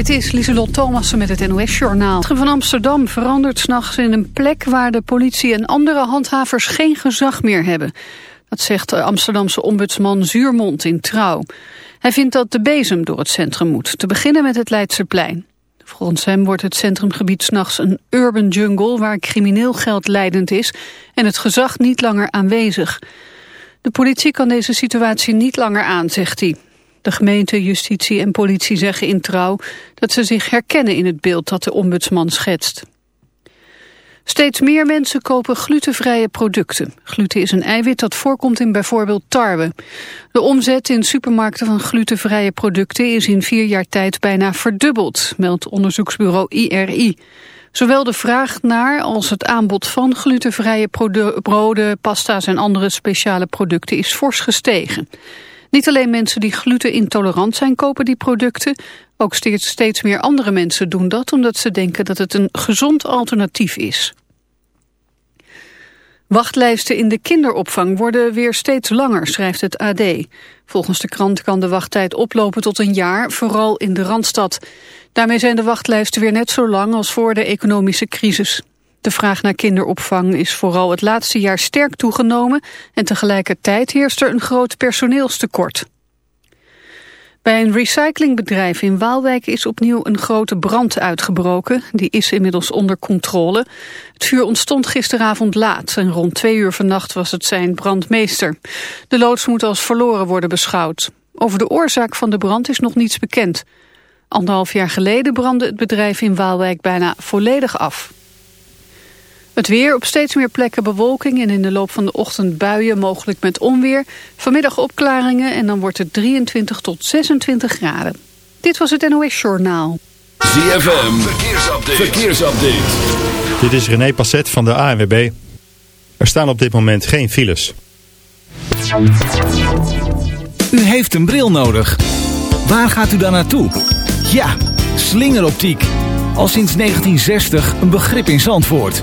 Dit is Lieselot Thomassen met het NOS-journaal. van Amsterdam verandert s'nachts in een plek waar de politie en andere handhavers geen gezag meer hebben. Dat zegt de Amsterdamse ombudsman Zuurmond in Trouw. Hij vindt dat de bezem door het centrum moet, te beginnen met het Leidseplein. Volgens hem wordt het centrumgebied s'nachts een urban jungle waar crimineel geld leidend is en het gezag niet langer aanwezig. De politie kan deze situatie niet langer aan, zegt hij. De gemeente, justitie en politie zeggen in trouw dat ze zich herkennen in het beeld dat de ombudsman schetst. Steeds meer mensen kopen glutenvrije producten. Gluten is een eiwit dat voorkomt in bijvoorbeeld tarwe. De omzet in supermarkten van glutenvrije producten is in vier jaar tijd bijna verdubbeld, meldt onderzoeksbureau IRI. Zowel de vraag naar als het aanbod van glutenvrije broden, pasta's en andere speciale producten is fors gestegen. Niet alleen mensen die glutenintolerant zijn kopen die producten, ook steeds, steeds meer andere mensen doen dat omdat ze denken dat het een gezond alternatief is. Wachtlijsten in de kinderopvang worden weer steeds langer, schrijft het AD. Volgens de krant kan de wachttijd oplopen tot een jaar, vooral in de Randstad. Daarmee zijn de wachtlijsten weer net zo lang als voor de economische crisis. De vraag naar kinderopvang is vooral het laatste jaar sterk toegenomen... en tegelijkertijd heerst er een groot personeelstekort. Bij een recyclingbedrijf in Waalwijk is opnieuw een grote brand uitgebroken. Die is inmiddels onder controle. Het vuur ontstond gisteravond laat en rond twee uur vannacht was het zijn brandmeester. De loods moet als verloren worden beschouwd. Over de oorzaak van de brand is nog niets bekend. Anderhalf jaar geleden brandde het bedrijf in Waalwijk bijna volledig af. Het weer op steeds meer plekken bewolking en in de loop van de ochtend buien, mogelijk met onweer. Vanmiddag opklaringen en dan wordt het 23 tot 26 graden. Dit was het NOS Journaal. ZFM, verkeersupdate. verkeersupdate. Dit is René Passet van de ANWB. Er staan op dit moment geen files. U heeft een bril nodig. Waar gaat u dan naartoe? Ja, slingeroptiek. Al sinds 1960 een begrip in Zandvoort.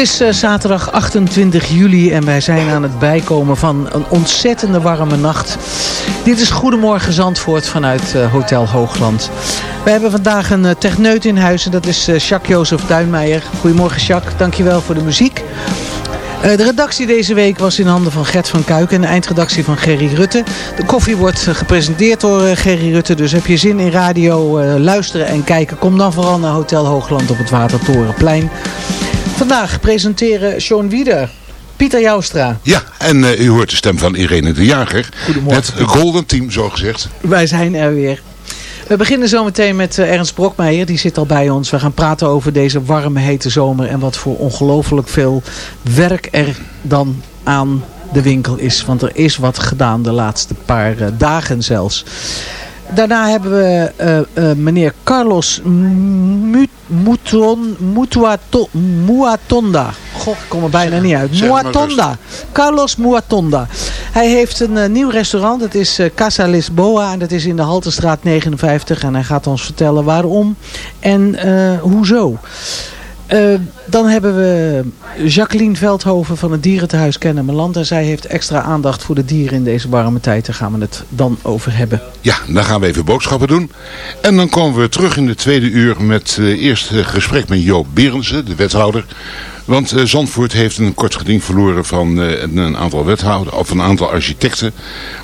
Is uh, zaterdag 28 juli en wij zijn aan het bijkomen van een ontzettende warme nacht. Dit is Goedemorgen Zandvoort vanuit uh, Hotel Hoogland. We hebben vandaag een uh, techneut in huis en dat is Jacques-Jozef Duinmeijer. Goedemorgen Jacques, dankjewel voor de muziek. De redactie deze week was in handen van Gert van Kuik en de eindredactie van Gerry Rutte. De koffie wordt gepresenteerd door Gerry Rutte, dus heb je zin in radio luisteren en kijken, kom dan vooral naar Hotel Hoogland op het Watertorenplein. Vandaag presenteren Sean Wieder. Pieter Joustra. Ja, en u hoort de stem van Irene de Jager. Goedemorgen. Het Golden Team, zo gezegd. Wij zijn er weer. We beginnen zometeen met Ernst Brokmeijer. Die zit al bij ons. We gaan praten over deze warme, hete zomer. En wat voor ongelooflijk veel werk er dan aan de winkel is. Want er is wat gedaan de laatste paar uh, dagen zelfs. Daarna hebben we uh, uh, meneer Carlos Mutuato, Muatonda. God, ik kom er bijna niet uit. Muatonda. Carlos Muatonda. Hij heeft een uh, nieuw restaurant. Het is Casa Lisboa. En dat is in de Haltestraat 59. En hij gaat ons vertellen waarom en hoezo. Uh, dan hebben we Jacqueline Veldhoven van het Dierentehuis Kennemerland. En zij heeft extra aandacht voor de dieren in deze warme tijd. Daar gaan we het dan over hebben. Ja, dan gaan we even boodschappen doen. En dan komen we terug in de tweede uur met uh, eerst uh, gesprek met Joop Berendsen, de wethouder. Want uh, Zandvoort heeft een kort geding verloren van uh, een aantal wethouders of een aantal architecten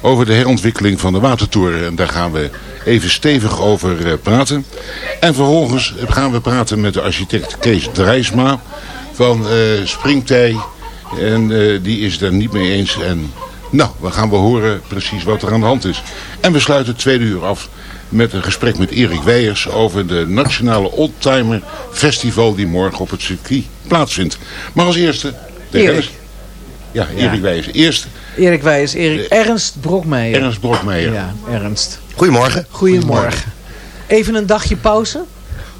over de herontwikkeling van de watertoren. En daar gaan we even stevig over uh, praten. En vervolgens gaan we praten met de architect Kees Drijsma van Springtij. En die is er niet mee eens. En nou, we gaan we horen precies wat er aan de hand is. En we sluiten het tweede uur af met een gesprek met Erik Weijers over de Nationale Oldtimer Festival die morgen op het circuit plaatsvindt. Maar als eerste... De Erik. Ernst, ja, Erik ja. Weijers. Eerst... Erik Weijers, Erik, Ernst Brokmeijer. Ernst Brokmeijer. Ja, Ernst. Goedemorgen. Goedemorgen. Goedemorgen. Even een dagje pauze?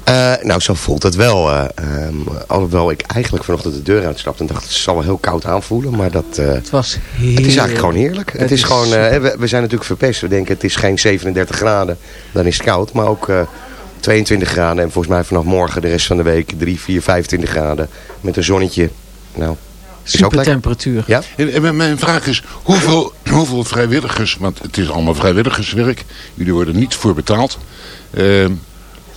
Uh, nou, zo voelt het wel. Uh, um, alhoewel ik eigenlijk vanochtend de deur uitstapte en dacht, het zal wel heel koud aanvoelen. Maar dat, uh, het was heerlijk. Het is eigenlijk gewoon heerlijk. Het, het is, is gewoon, we, we, zijn natuurlijk verpest. We denken, het is geen 37 graden, dan is het koud. Maar ook 22 graden en volgens mij vanaf morgen de rest van de week 3, 4, 25 graden. Met een zonnetje. Nou, Super temperatuur. Ja? En mijn vraag is, hoeveel, hoeveel vrijwilligers, want het is allemaal vrijwilligerswerk. Jullie worden niet voor betaald.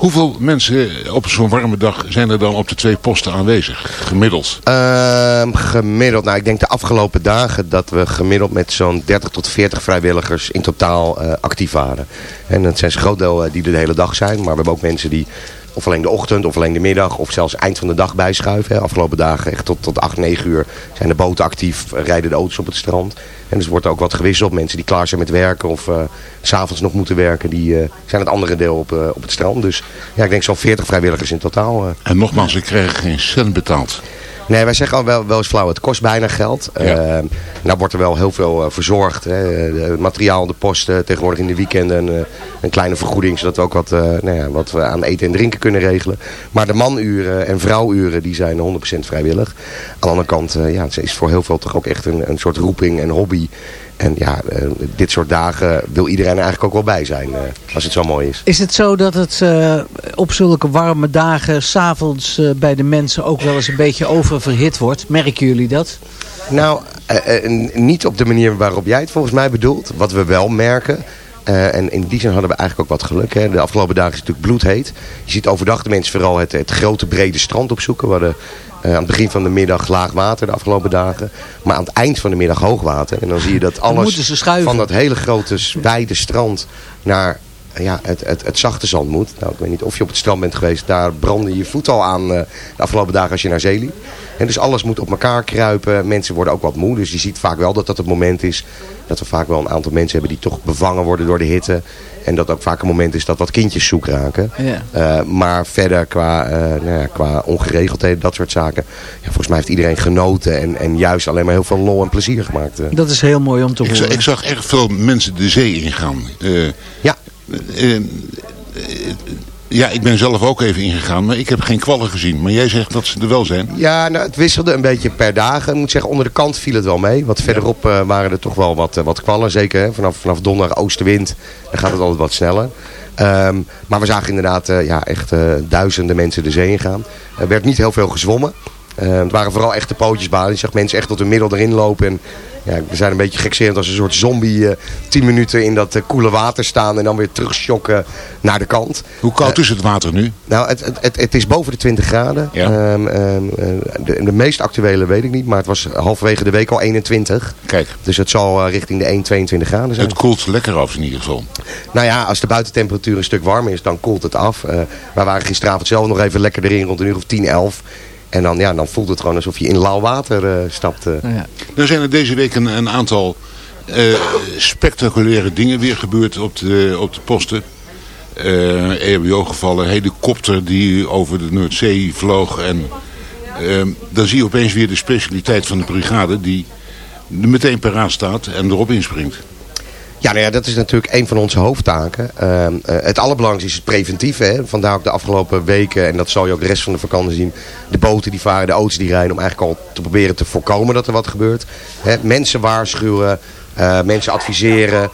Hoeveel mensen op zo'n warme dag zijn er dan op de twee posten aanwezig, gemiddeld? Uh, gemiddeld, nou ik denk de afgelopen dagen dat we gemiddeld met zo'n 30 tot 40 vrijwilligers in totaal uh, actief waren. En dat zijn een groot deel uh, die er de hele dag zijn, maar we hebben ook mensen die of alleen de ochtend, of alleen de middag, of zelfs eind van de dag bijschuiven. Afgelopen dagen, echt tot, tot 8, 9 uur, zijn de boten actief, rijden de auto's op het strand. En dus wordt ook wat gewisseld. Mensen die klaar zijn met werken of uh, s'avonds nog moeten werken, die uh, zijn het andere deel op, uh, op het strand. Dus ja, ik denk zo'n 40 vrijwilligers in totaal. En nogmaals, ik krijg geen cent betaald. Nee, wij zeggen al wel, wel eens flauw, het kost bijna geld. Ja. Uh, nou wordt er wel heel veel uh, verzorgd. Hè. De materiaal, de posten, tegenwoordig in de weekenden een, een kleine vergoeding. Zodat we ook wat, nou ja, wat we aan eten en drinken kunnen regelen. Maar de manuren en vrouwuren die zijn 100% vrijwillig. Aan de andere kant ja, het is voor heel veel toch ook echt een, een soort roeping en hobby. En ja, uh, dit soort dagen wil iedereen eigenlijk ook wel bij zijn, uh, als het zo mooi is. Is het zo dat het uh, op zulke warme dagen, s'avonds bij de mensen ook wel eens een beetje oververhit wordt? Merken jullie dat? Nou, niet op de manier waarop jij het volgens mij bedoelt. Wat we wel merken, uh, en in die zin hadden we eigenlijk ook wat geluk. Hè. De afgelopen dagen is het natuurlijk bloedheet. Je ziet overdag de mensen vooral het, het grote brede strand opzoeken. We hadden uh, aan het begin van de middag laag water de afgelopen dagen. Maar aan het eind van de middag hoog water. En dan zie je dat alles van dat hele grote wijde strand naar ja, het, het, het zachte zand moet. Nou, ik weet niet of je op het strand bent geweest. Daar brandde je voet al aan uh, de afgelopen dagen als je naar zee liep. En dus alles moet op elkaar kruipen. Mensen worden ook wat moe. Dus je ziet vaak wel dat dat het moment is dat we vaak wel een aantal mensen hebben die toch bevangen worden door de hitte. En dat ook vaak een moment is dat wat kindjes zoek raken. Ja. Uh, maar verder qua, uh, nou ja, qua ongeregeldheden, dat soort zaken. Ja, volgens mij heeft iedereen genoten. En, en juist alleen maar heel veel lol en plezier gemaakt. Uh. Dat is heel mooi om te ik horen. Zag, ik zag erg veel mensen de zee ingaan. ja. Ja, ik ben zelf ook even ingegaan, maar ik heb geen kwallen gezien. Maar jij zegt dat ze er wel zijn. Ja, nou, het wisselde een beetje per dagen. Ik moet zeggen, onder de kant viel het wel mee. Wat verderop uh, waren er toch wel wat, uh, wat kwallen. Zeker hè? vanaf, vanaf donderdag oostenwind, dan gaat het altijd wat sneller. Um, maar we zagen inderdaad uh, ja, echt duizenden mensen de zee ingaan. Er werd niet heel veel gezwommen. Eh, het waren vooral echte pootjesbaden. Je zag mensen echt tot hun middel erin lopen. En ja, we zijn een beetje gekserend als een soort zombie. eh 10 minuten in dat eh, koele water staan en dan weer terugschokken naar de kant. Hoe koud is het water nu? Nou, het, het, het, het is boven de 20 graden. Ja. Ehm, ehm, eh, de, de meest actuele weet ik niet, maar het was halverwege de week al 21. Kijk, Dus het zal eh, richting de 1, 22 graden zijn. het koelt lekker af in ieder geval. Nou ja, als de buitentemperatuur een stuk warmer is, dan koelt het af. Eh wij waren gisteravond zelf nog even lekker erin rond een uur of 10, 11. En dan, ja, dan voelt het gewoon alsof je in lauw water eh, stapt. eh. Nou ja. Er zijn er deze week een, een aantal eh, spectaculaire dingen weer gebeurd op de, op de posten. Eh EHBO-gevallen, helikopter die over de Noordzee vloog. En eh, dan zie je opeens weer de specialiteit van de brigade die er meteen paraat staat en erop inspringt. Ja, nou ja, dat is natuurlijk een van onze hoofdtaken. Ehm, eh, het allerbelangrijkste is het preventieve. Hè. Vandaar ook de afgelopen weken, en dat zal je ook de rest van de vakantie zien. De boten die varen, de auto's die rijden, om eigenlijk al te proberen te voorkomen dat er wat gebeurt. Hè, mensen waarschuwen, eh, mensen adviseren.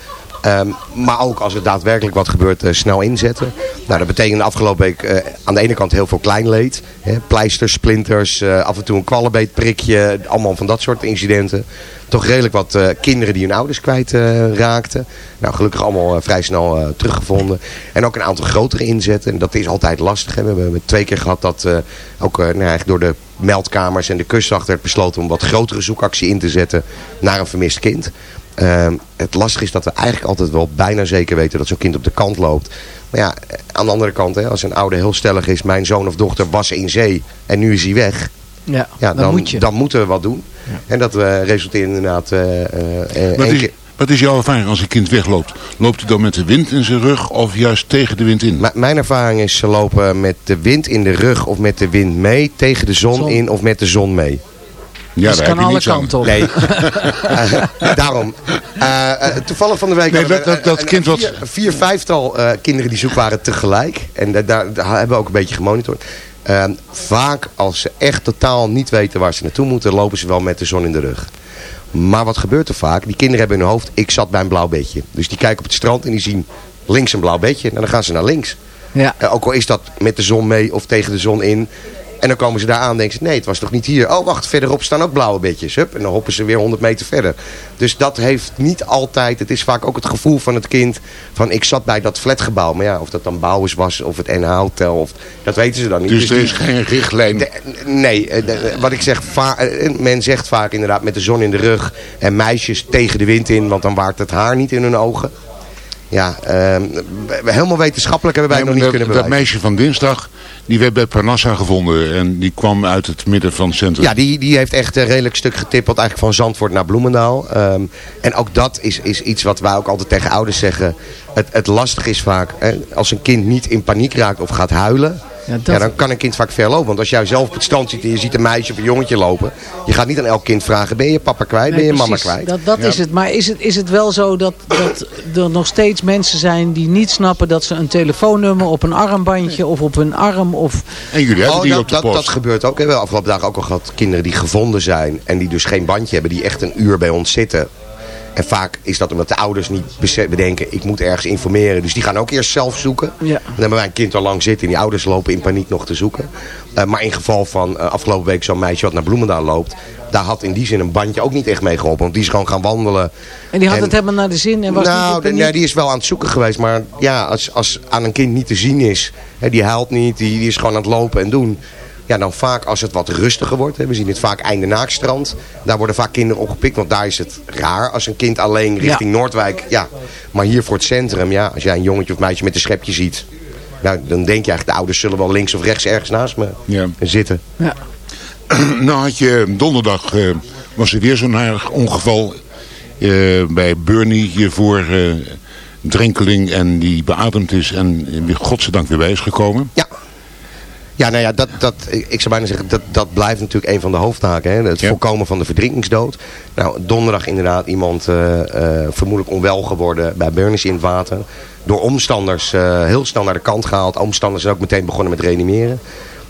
Ehm, maar ook als er daadwerkelijk wat gebeurt, eh, snel inzetten. Nou, dat betekent de afgelopen week eh, aan de ene kant heel veel klein leed. Hè, pleisters, splinters, eh, af en toe een kwallenbeetprikje. Allemaal van dat soort incidenten. Toch redelijk wat kinderen die hun ouders kwijt raakten. Nou, gelukkig allemaal vrij snel teruggevonden. En ook een aantal grotere inzetten. En dat is altijd lastig. Hè. We hebben we twee keer gehad dat ook nou, eigenlijk door de meldkamers en de kustwacht werd besloten om wat grotere zoekactie in te zetten naar een vermist kind. Ehm, het lastige is dat we eigenlijk altijd wel bijna zeker weten dat zo'n kind op de kant loopt. Maar ja, eh, aan de andere kant, hè, als een ouder heel stellig is, mijn zoon of dochter was in zee en nu is hij weg. Ja, Ja, dan, dan, moet je. dan moeten we wat doen. En dat eh, resulteert inderdaad eh, eh, eh, Wat is, keer- wat is jouw ervaring als een kind wegloopt? Loopt hij dan met de wind in zijn rug of juist tegen de wind in? M- mijn ervaring is ze lopen met de wind in de rug of met de wind mee, tegen de zon, Zon. in of met de zon mee. Ja, dus het kan alle kanten op. Nee, Eh, daarom. Eh, eh, toevallig van de week Nee, dat- we, dat- dat een- kind een wat- Vier, vier vijftal eh, kinderen die zoek waren tegelijk. En da- daar, daar hebben we ook een beetje gemonitord. Eh, vaak als ze echt totaal niet weten waar ze naartoe moeten, lopen ze wel met de zon in de rug. Maar wat gebeurt er vaak? Die kinderen hebben in hun hoofd, ik zat bij een blauw bedje. Dus die kijken op het strand en die zien links een blauw bedje. En dan gaan ze naar links. Ja. Ook al is dat met de zon mee of tegen de zon in. En dan komen ze daar aan en denken ze, nee, het was toch niet hier. Oh, wacht, verderop staan ook blauwe bedjes. Hup, en dan hoppen ze weer 100 meter verder. Dus dat heeft niet altijd, het is vaak ook het gevoel van het kind... van ik zat bij dat flatgebouw. Maar ja, of dat dan Bouwers was of het NH Hotel, of, dat weten ze dan niet. Dus er die- is geen richtlijn. de- nee, eh, de- wat ik zeg, eh, men zegt vaak inderdaad met de zon in de rug en meisjes tegen de wind in, want dan waart het haar niet in hun ogen. Ja, ehm, helemaal wetenschappelijk hebben wij Nee, nog niet dat, kunnen dat bewijzen. meisje van dinsdag, die werd bij Parnassa gevonden. En die kwam uit het midden van het centrum. Ja, die, die heeft echt een redelijk stuk getippeld eigenlijk van Zandvoort naar Bloemendaal. Ehm, en ook dat is, is iets wat wij ook altijd tegen ouders zeggen. Het, het lastig is vaak, hè, als een kind niet in paniek raakt of gaat huilen... Ja, Ja, dat- dan kan een kind vaak ver lopen. Want als jij zelf op het strand zit en je ziet een meisje of een jongetje lopen... je gaat niet aan elk kind vragen, ben je papa kwijt, ben je mama kwijt? Dat, dat is het. Maar is het, is het wel zo dat, dat er nog steeds mensen zijn die niet snappen dat ze een telefoonnummer op een armbandje of op hun arm of... En jullie hebben Oh, die dat, op de dat, post. dat gebeurt ook. We hebben afgelopen dagen ook al gehad kinderen die gevonden zijn. En die dus geen bandje hebben. Die echt een uur bij ons zitten. En vaak is dat omdat de ouders niet bedenken. Ik moet ergens informeren. Dus die gaan ook eerst zelf zoeken. Ja. Dan hebben wij een kind al lang zitten. En die ouders lopen in paniek nog te zoeken. Eh, maar in geval van eh, afgelopen week zo'n meisje wat naar Bloemendaal loopt. Daar had in die zin een bandje ook niet echt mee geholpen. Want die is gewoon gaan wandelen. En die had En- het helemaal naar de zin en was niet nou, paniek. nee, die is wel aan het zoeken geweest. Maar ja, als, als aan een kind niet te zien is. Hè, die huilt niet, die, die is gewoon aan het lopen en doen. Ja, dan vaak als het wat rustiger wordt. Hè, we zien het vaak einde naakstrand. Daar worden vaak kinderen opgepikt. Want daar is het raar als een kind alleen richting Noordwijk. Ja, maar hier voor het centrum. Ja, als jij een jongetje of meisje met een schepje ziet. Nou, dan denk je eigenlijk, de ouders zullen wel links of rechts ergens naast me Ja. zitten. Ja. nou had je donderdag, eh, was er weer zo'n naar ongeval eh, bij Bernie hiervoor. eh drenkeling en die beademd is en weer godzijdank weer bij is gekomen. Ja. Ja, nou ja, dat, dat, ik zou bijna zeggen, dat, dat blijft natuurlijk een van de hoofdtaken. Hè? Het Ja. voorkomen van de verdrinkingsdood. Nou, donderdag inderdaad iemand eh, eh, vermoedelijk onwel geworden bij Burnis in het water. Door omstanders eh, heel snel naar de kant gehaald. Omstanders zijn ook meteen begonnen met reanimeren.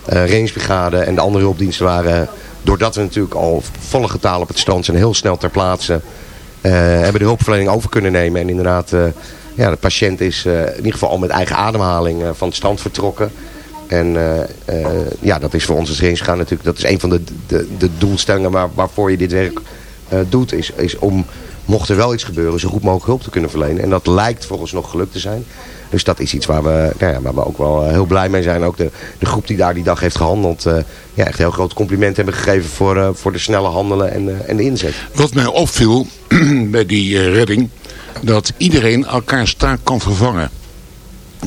Reddingsbrigade en de andere hulpdiensten waren, doordat we natuurlijk al volle getalen op het strand zijn, heel snel ter plaatse. hebben de hulpverlening over kunnen nemen. En inderdaad, ja, de patiënt is in ieder geval al met eigen ademhaling van het strand vertrokken. En eh, eh, ja, dat is voor ons als gaan natuurlijk, dat is een van de, de, de doelstellingen waar, waarvoor je dit werk uh, doet. Is, is om, mocht er wel iets gebeuren, zo goed mogelijk hulp te kunnen verlenen. En dat lijkt volgens nog gelukt te zijn. Dus dat is iets waar we, nou ja, waar we ook wel heel blij mee zijn. Ook de, de groep die daar die dag heeft gehandeld. ja, echt heel groot compliment hebben gegeven voor, voor de snelle handelen en, en de inzet. Wat mij opviel bij die redding. Dat iedereen elkaars taak kan vervangen.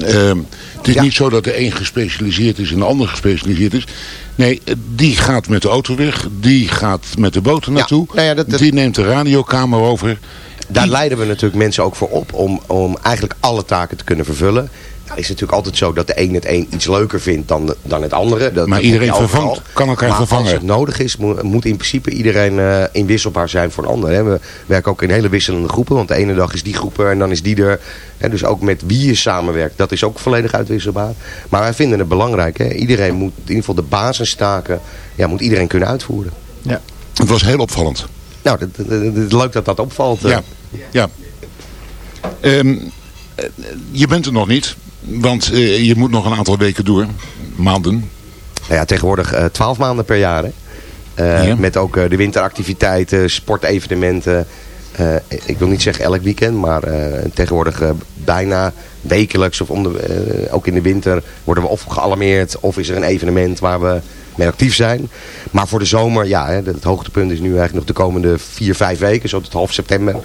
Ehm, het is niet zo dat de een gespecialiseerd is en de ander gespecialiseerd is. Nee, die gaat met de auto weg. Die gaat met de boot naartoe. Nou ja, dat, Die neemt de radiokamer over. Daar leiden we natuurlijk mensen ook voor op om, om eigenlijk alle taken te kunnen vervullen. Is het natuurlijk altijd zo dat de een het een iets leuker vindt dan, dan het andere. Dat, maar iedereen vervangt, kan elkaar maar vervangen. als het nodig is, moet, moet in principe iedereen uh, inwisselbaar zijn voor een ander. Hè. We werken ook in hele wisselende groepen, want de ene dag is die groep er en dan is die er. Hè. Dus ook met wie je samenwerkt, dat is ook volledig uitwisselbaar. Maar wij vinden het belangrijk. Hè. Iedereen moet in ieder geval de basistaken, ja, moet iedereen kunnen uitvoeren. Ja. Het was heel opvallend. Nou, leuk dat dat opvalt. Ja, ja. Um, je bent er nog niet. Want uh, je moet nog een aantal weken door. Maanden. Nou ja, tegenwoordig uh, twaalf maanden per jaar. Hè? Uh, ja. Met ook de winteractiviteiten, sportevenementen. ik wil niet zeggen elk weekend, maar tegenwoordig bijna wekelijks of om de, ook in de winter worden we of gealarmeerd of is er een evenement waar we mee actief zijn. Maar voor de zomer, ja, hè, het hoogtepunt is nu eigenlijk nog de komende vier, vijf weken, zo tot half september.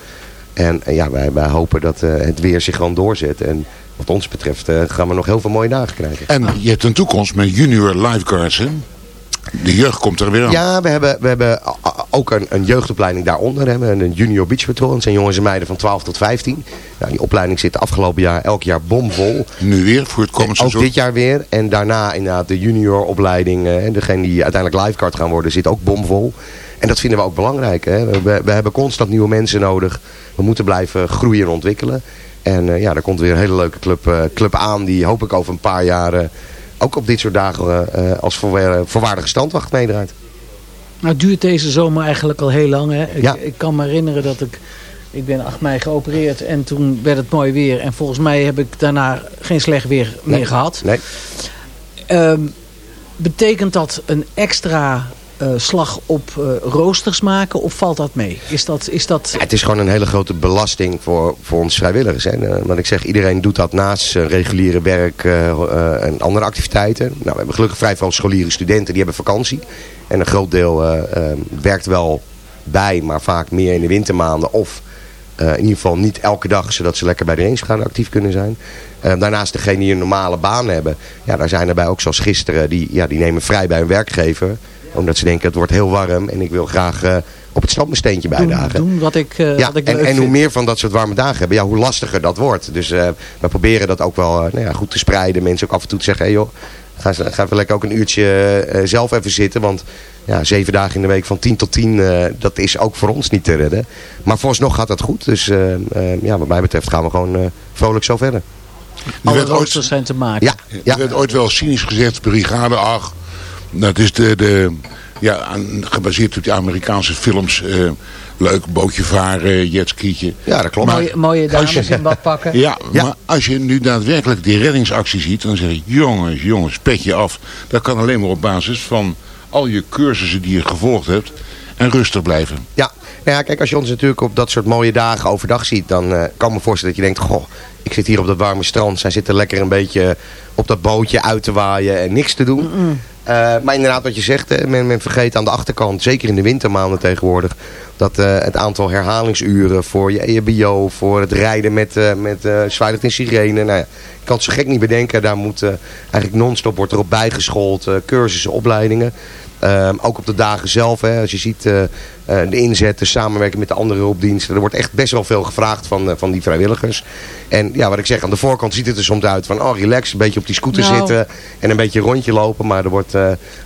En, en ja, wij, wij hopen dat het weer zich gewoon doorzet. En wat ons betreft uh, gaan we nog heel veel mooie dagen krijgen. En je hebt een toekomst met junior lifeguards, hè? De jeugd komt er weer aan. Ja, we hebben, we hebben ook een, een jeugdopleiding daaronder. Hè. Een junior beach patrol. Dat zijn jongens en meiden van 12 tot 15. Nou, die opleiding zit afgelopen jaar elk jaar bomvol. Nu weer voor het komende seizoen? Ook dit jaar weer. En daarna inderdaad de junior opleiding. En degene die uiteindelijk lifeguard gaan worden zit ook bomvol. En dat vinden we ook belangrijk. Hè. We, we hebben constant nieuwe mensen nodig. We moeten blijven groeien en ontwikkelen. En uh, ja, er komt weer een hele leuke club, uh, club aan. Die hoop ik over een paar jaar uh, ook op dit soort dagen als voorwaardige standwacht meedraait. Nou het duurt deze zomer eigenlijk al heel lang. Hè? Ik, ja. ik kan me herinneren dat ik... Ik ben 8 mei geopereerd en toen werd het mooi weer. En volgens mij heb ik daarna geen slecht weer nee. meer gehad. Nee. Um, betekent dat een extra uh, slag op uh, roosters maken of valt dat mee? Is dat, is dat... Het is gewoon een hele grote belasting voor, voor ons vrijwilligers. Hè. Uh, want ik zeg, iedereen doet dat naast zijn reguliere werk en andere activiteiten. Nou, we hebben gelukkig vrij veel scholieren studenten die hebben vakantie. En een groot deel werkt wel bij, maar vaak meer in de wintermaanden of... In ieder geval niet elke dag, zodat ze lekker bij de gaan actief kunnen zijn. Daarnaast degene die een normale baan hebben. Ja, daar zijn er bij ook zoals gisteren. Die, ja, die nemen vrij bij een werkgever omdat ze denken het wordt heel warm en ik wil graag uh, op het strand mijn steentje bijdragen. Doen, doen wat ik, uh, ja, wat ik en, en hoe meer van dat soort warme dagen hebben, ja, hoe lastiger dat wordt. Dus uh, we proberen dat ook wel nou ja, goed te spreiden. Mensen ook af en toe te zeggen, hey joh, ga, ga even lekker ook een uurtje zelf even zitten. Want ja, zeven dagen in de week van tien tot tien, dat is ook voor ons niet te redden. Maar vooralsnog gaat dat goed. Dus ja, wat mij betreft gaan we gewoon vrolijk zo verder. Alle roosters zijn te maken. Ja, ja. Er werd ooit wel cynisch gezegd, brigade 8 dat is de, de ja, aan, gebaseerd op die Amerikaanse films. Uh, leuk bootje varen, jetskietje. Ja, dat klopt. mooie, mooie dames je, in bad pakken. Ja, ja, maar als je nu daadwerkelijk die reddingsactie ziet, dan zeg je, jongens, jongens, pet je af. Dat kan alleen maar op basis van al je cursussen die je gevolgd hebt en rustig blijven. Ja, nou ja, kijk, als je ons natuurlijk op dat soort mooie dagen overdag ziet, dan uh, kan ik me voorstellen dat je denkt, goh, ik zit hier op dat warme strand. Zij zitten lekker een beetje op dat bootje uit te waaien en niks te doen. Mm uh, maar inderdaad wat je zegt, men, men, vergeet aan de achterkant, zeker in de wintermaanden tegenwoordig, dat uh, het aantal herhalingsuren voor je EHBO, voor het rijden met, uh, met uh, zwaarlicht en sirene, nou ja, ik kan het zo gek niet bedenken, daar moet eigenlijk non-stop wordt erop bijgeschoold, cursussen, opleidingen. Um, ook op de dagen zelf, hè, als je ziet uh, uh, de inzet, de samenwerking met de andere hulpdiensten. Er wordt echt best wel veel gevraagd van, uh, van die vrijwilligers. En ja, wat ik zeg, aan de voorkant ziet het er soms uit van, oh relax, een beetje op die scooter nou. zitten en een beetje rondje lopen. Maar er wordt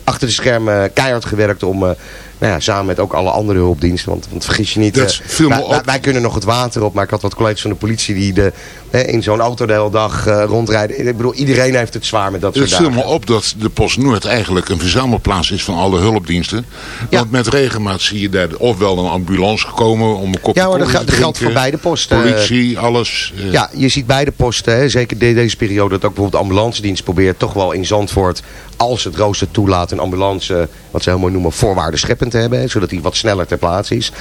achter de schermen keihard gewerkt om nou ja, samen met ook alle andere hulpdiensten. Want, want vergis je niet, Dat eh, wij, wij- wij kunnen nog het water op. Maar ik had wat collega's van de politie die de, hè, in zo'n auto de hele dag eh, rondrijden. Ik bedoel, iedereen heeft het zwaar met dat Het soort viel me op dat de Post Noord eigenlijk een verzamelplaats is van alle hulpdiensten. Ja. Want met regelmaat zie je daar ofwel een ambulance gekomen om een kopje Ja hoor, dat, dat geldt voor beide posten. Politie, alles. eh, Ja, je ziet beide posten, hè, zeker de- deze periode, dat ook bijvoorbeeld de ambulancedienst probeert toch wel in Zandvoort, als het rooster toelaat, een ambulance, wat ze mooi noemen, voorwaarden te hebben, zodat die wat sneller ter plaatse is.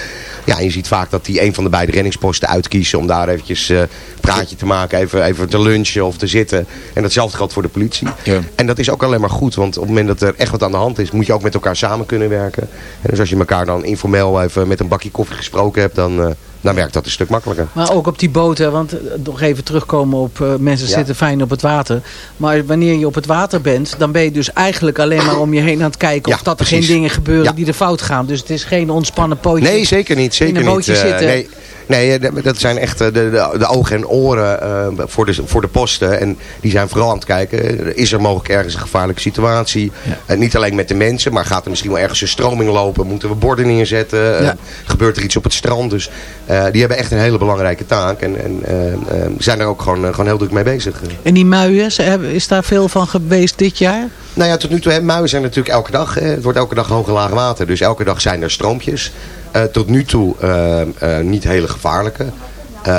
Ja, je ziet vaak dat die een van de beide reddingsposten uitkiezen om daar eventjes eh, een praatje te maken, even, even te lunchen of te zitten. En datzelfde geldt voor de politie. Ja. En dat is ook alleen maar goed, want op het moment dat er echt wat aan de hand is, moet je ook met elkaar samen kunnen werken. En dus als je elkaar dan informeel even met een bakje koffie gesproken hebt, dan, eh, dan werkt dat een stuk makkelijker. Maar ook op die boten, want eh, nog even terugkomen op eh, mensen Ja. zitten fijn op het water. Maar wanneer je op het water bent, dan ben je dus eigenlijk alleen maar om je heen aan het kijken of dat er geen dingen gebeuren Ja. die er fout gaan. Dus het is geen ontspannen pootje. Nee, zeker niet. Zeker in een bootje niet. Eh, zitten. nee, nee eh, dat- zijn echt eh, de, de, de ogen en oren eh, voor, de, voor de posten. En die zijn vooral aan het kijken. Is er mogelijk ergens een gevaarlijke situatie? Niet alleen met de mensen, maar gaat er misschien wel ergens een stroming lopen? Moeten we borden neerzetten? Gebeurt er iets op het strand? Dus die hebben echt een hele belangrijke taak. En, en zijn er ook gewoon, gewoon heel druk mee bezig. En die muien, is daar veel van geweest dit jaar? Nou ja, tot nu toe, hè, muien zijn natuurlijk elke dag. Hè. Het wordt elke dag hoog en laag water. Dus elke dag zijn er stroompjes. Eh, tot nu toe eh, eh, niet hele gevaarlijke.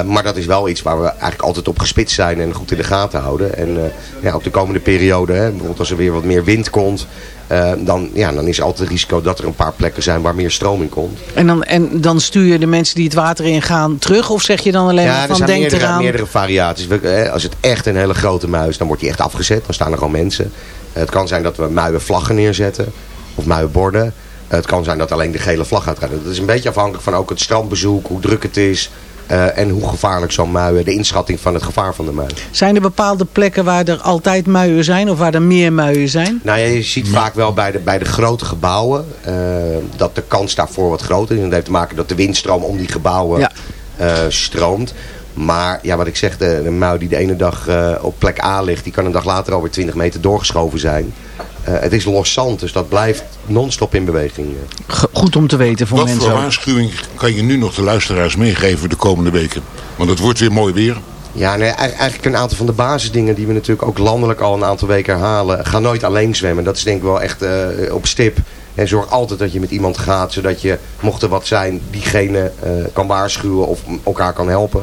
Maar dat is wel iets waar we eigenlijk altijd op gespitst zijn en goed in de gaten houden. En ja, op de komende periode, hè, bijvoorbeeld als er weer wat meer wind komt... dan, ja, dan is er altijd het risico dat er een paar plekken zijn waar meer stroming komt. En dan, en dan stuur je de mensen die het water in gaan terug? Of zeg je dan alleen Ja, maar er van zijn denk meerdere, eraan? meerdere variaties. We- Als het echt een hele grote muis is, dan wordt die echt afgezet. Dan staan er gewoon mensen. Het kan zijn dat we muienvlaggen neerzetten. Of muienborden. Eh, Het kan zijn dat alleen de gele vlag gaat rijden. Dat is een beetje afhankelijk van ook het strandbezoek, hoe druk het is. eh, en hoe gevaarlijk zo'n mui, de inschatting van het gevaar van de mui. Zijn er bepaalde plekken waar er altijd muien zijn? Of waar er meer muien zijn? Nou ja, je ziet vaak wel bij de, bij de grote gebouwen eh, dat de kans daarvoor wat groter is. En dat heeft te maken dat de windstroom om die gebouwen Ja. eh, stroomt. Maar ja, wat ik zeg, de, de die de ene dag eh, op plek A ligt, die kan een dag later alweer 20 meter doorgeschoven zijn. Eh, het is los zand, dus dat blijft non-stop in beweging. eh. G- Goed om te weten voor Wat mensen. voor ook. waarschuwing kan je nu nog de luisteraars meegeven de komende weken? Want het wordt weer mooi weer. Ja, nee, eigenlijk een aantal van de basisdingen die we natuurlijk ook landelijk al een aantal weken herhalen. Ga nooit alleen zwemmen. Dat is denk ik wel echt eh, op stip. En zorg altijd dat je met iemand gaat, zodat je, mocht er wat zijn, diegene eh, kan waarschuwen of elkaar kan helpen.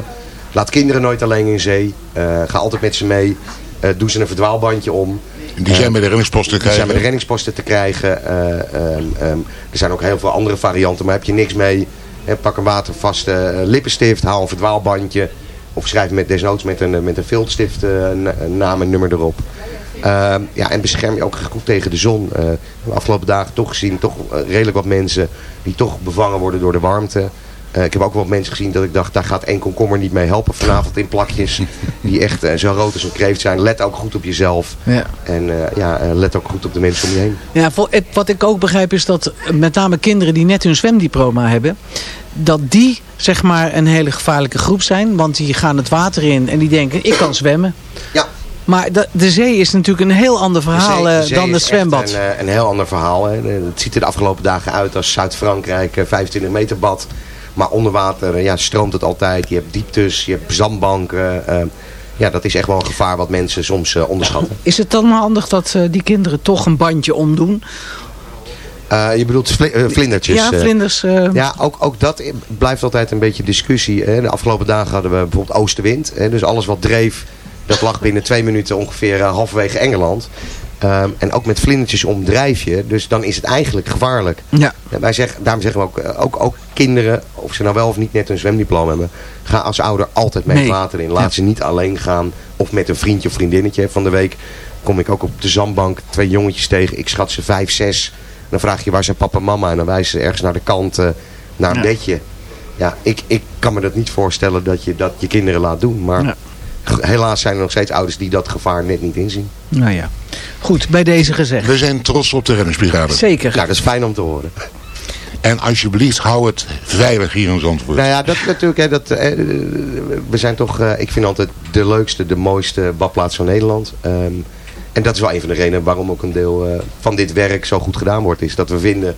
Laat kinderen nooit alleen in zee. Eh, ga altijd met ze mee. Eh, doe ze een verdwaalbandje om. Die zijn bij de reddingsposten te Die zijn krijgen. bij de reddingsposten te krijgen. Eh, ehm, ehm, er zijn ook heel veel andere varianten, maar heb je niks mee, hè, pak een watervaste eh, lippenstift, haal een verdwaalbandje. Of schrijf met, desnoods met een, eh, met een viltstift eh, een, naam en nummer erop. Ehm, ja, en bescherm je ook goed tegen de zon. Eh, we hebben de afgelopen dagen toch gezien, toch eh, redelijk wat mensen die toch bevangen worden door de warmte. Eh, ik heb ook wel mensen gezien dat ik dacht, daar gaat één komkommer niet mee helpen vanavond in plakjes. Die echt eh, zo rood als een kreeft zijn. Let ook goed op jezelf. Ja. En eh, ja, let ook goed op de mensen om je heen. Ja, wat ik ook begrijp is dat met name kinderen die net hun zwemdiploma hebben... dat die zeg maar een hele gevaarlijke groep zijn. Want die gaan het water in en die denken, ik kan zwemmen. Ja. Maar de, zee is natuurlijk een heel ander verhaal De zee- eh, de zee dan het zwembad. Een, een heel ander verhaal. Hè. Het ziet er de afgelopen dagen uit als Zuid-Frankrijk, eh, 25 meter bad. Maar onder water eh, ja, stroomt het altijd. Je hebt dieptes, je hebt zandbanken. eh, ja, dat is echt wel een gevaar wat mensen soms eh, onderschatten. Is het dan handig dat eh, die kinderen toch een bandje omdoen? Je bedoelt vli- vlindertjes? ja, vlinders. Ja, ook, ook dat blijft altijd een beetje discussie. Hè. De afgelopen dagen hadden we bijvoorbeeld oostenwind. Hè. Dus alles wat dreef, dat lag binnen twee minuten ongeveer halverwege Engeland. Ehm, en ook met vlindertjes omdrijf je. Dus dan is het eigenlijk gevaarlijk. Ja. Wij zeggen, daarom zeggen we ook, eh, ook, ook kinderen, of ze nou wel of niet net een zwemdiploma hebben, ga als ouder altijd mee Nee. het water in. Laat Ja. ze niet alleen gaan of met een vriendje of vriendinnetje. Van de week kom ik ook op de zandbank twee jongetjes tegen. Ik schat ze vijf, zes. Dan vraag je waar zijn papa en mama en dan wijzen ze ergens naar de kant, eh, naar een Ja. bedje. Ja, ik, ik kan me dat niet voorstellen dat je dat je kinderen laat doen. Maar Ja. helaas zijn er nog steeds ouders die dat gevaar net niet inzien. Nou ja. Goed, bij deze gezegd. We zijn trots op de reddingsbrigade. Zeker. Nou, dat is fijn om te horen. En alsjeblieft, hou het veilig hier in Zandvoort. Nou ja, dat natuurlijk. Hè, dat, eh, we zijn toch, eh, ik vind altijd de leukste, de mooiste badplaats van Nederland. Ehm, en dat is wel een van de redenen waarom ook een deel eh, van dit werk zo goed gedaan wordt. Is dat we vinden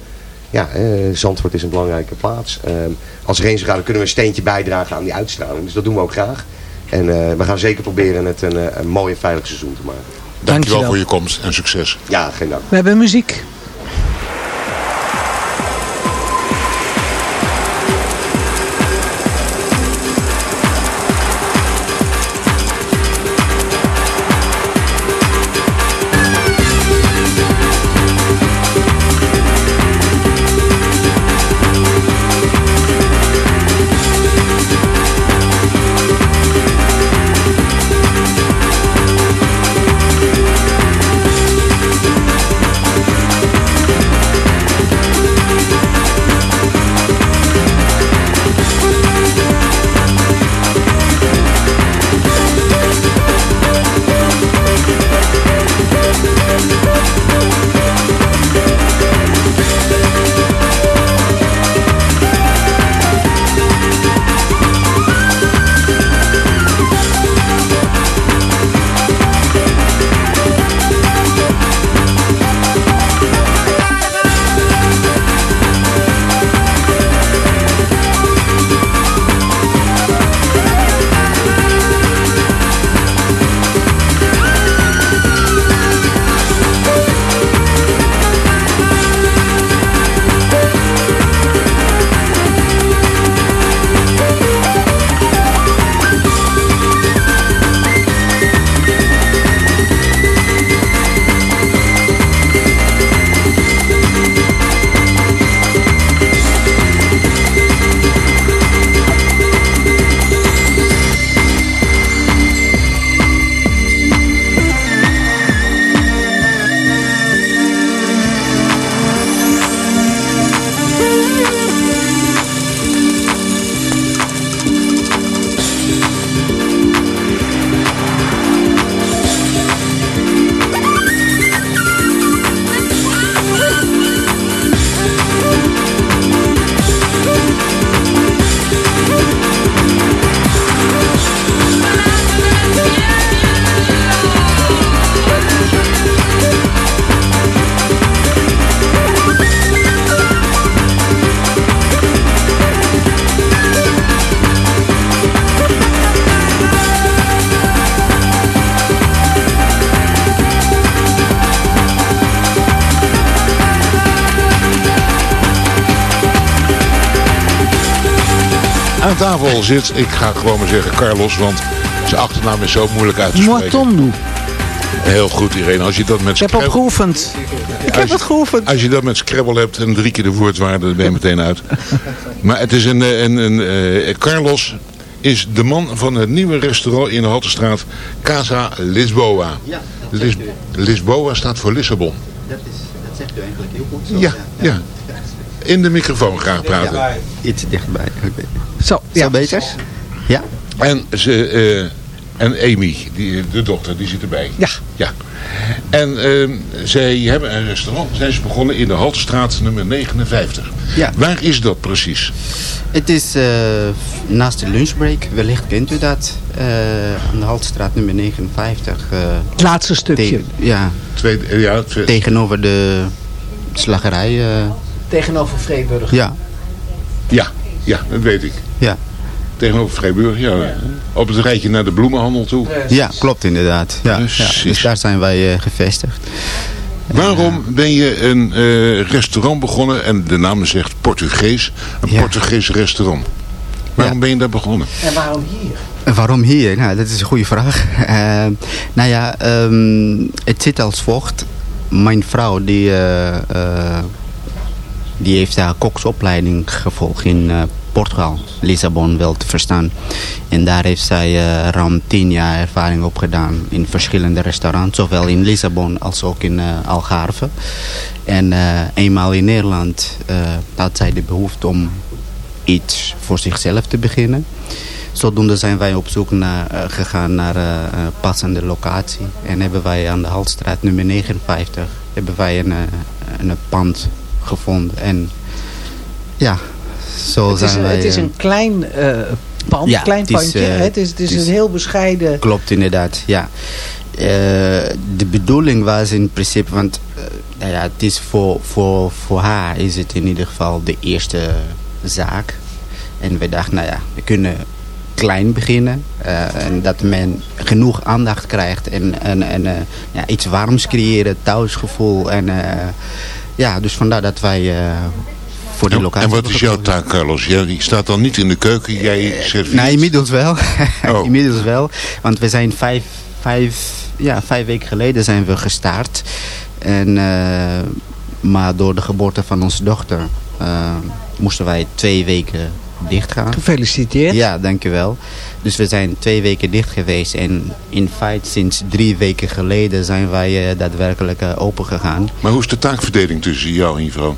ja, eh, Zandvoort is een belangrijke plaats. Ehm, als rangerrader kunnen we een steentje bijdragen aan die uitstraling. Dus dat doen we ook graag. En eh, we gaan zeker proberen het een, eh, een mooi en veilig seizoen te maken. Dankjewel Dankjewel. voor je komst en succes. Ja, geen dank. We hebben muziek. Zit, ik ga gewoon maar zeggen Carlos, want zijn achternaam is zo moeilijk uit te spreken. Moitondu. Heel goed Irene, als je dat met Ik heb op Scrabble, geoefend. Ik heb het geoefend. als je dat met Scrabble hebt en drie keer de woordwaarde, dan ben je meteen uit. Maar het is een, eh, een, een eh, Carlos is de man van het nieuwe restaurant in de Haltestraat, Casa Lisboa. Ja, Lis- Lisboa staat voor Lissabon. Dat, is, dat zegt u eigenlijk heel goed. Zo, Ja, ja. In de microfoon graag praten. Iets dichterbij. Oké. Zo, Zo ja. beter? Ja. En, ze, eh, en Amy, die, de dochter, die zit erbij. Ja. ja. En ehm, zij hebben een restaurant, zijn ze begonnen in de Haltestraat nummer 59. Ja. Waar is dat precies? Het is eh, naast de lunchbreak. Wellicht kent u dat. eh, aan de Haltstraat nummer 59. eh, Het laatste stukje. ja, Twee, ja, twee- tegenover de slagerij. eh, Tegenover Vreeburg. ja, ja, ja, dat weet ik. Ja. Tegenover Vrijburg, ja. Op het rijtje naar de bloemenhandel toe. ja, klopt inderdaad. Ja. Dus daar zijn wij eh, gevestigd. Waarom ben je een eh, restaurant begonnen, en de naam zegt Portugees, een Ja. Portugees restaurant? Waarom ben je daar begonnen? En waarom hier? En Waarom hier? Nou, dat is een goede vraag. Eh, nou ja, ehm, het zit als volgt. Mijn vrouw die, eh, eh, die heeft haar koksopleiding gevolgd in eh, Portugal, Lissabon wel te verstaan. En daar heeft zij eh, ruim tien jaar ervaring opgedaan in verschillende restaurants. Zowel in Lissabon als ook in eh, Algarve. En eh, eenmaal in Nederland had zij de behoefte om iets voor zichzelf te beginnen. Zodoende zijn wij op zoek naar, gegaan naar een passende locatie. En hebben wij aan de Halstraat nummer 59 hebben wij een, een pand gevonden. En ja, zo Het is, zijn een, wij... het is eh, een klein eh, pand, Ja, klein het is, pandje. eh, het is, het is het is- een heel bescheiden... Klopt inderdaad, ja. De bedoeling was in principe, want Nou ja, het is voor, voor, voor haar is het in ieder geval de eerste zaak. En we dachten, nou ja, we kunnen klein beginnen. en dat men genoeg aandacht krijgt. En, en, en ja, iets warms creëren, thuisgevoel. En ja, dus vandaar dat wij voor die En, locatie en wat is jouw taak, Carlos? Jij staat dan niet in de keuken, jij serveert. Nou, inmiddels wel. Oh. inmiddels wel. Want we zijn vijf, vijf, ja, vijf weken geleden zijn we gestart. En, eh, maar door de geboorte van onze dochter eh, moesten wij twee weken dicht gaan. Gefeliciteerd. Ja, dankjewel. Dus we zijn twee weken dicht geweest. En in feite sinds drie weken geleden zijn wij eh, daadwerkelijk eh, open gegaan. Maar hoe is de taakverdeling tussen jou en je vrouw?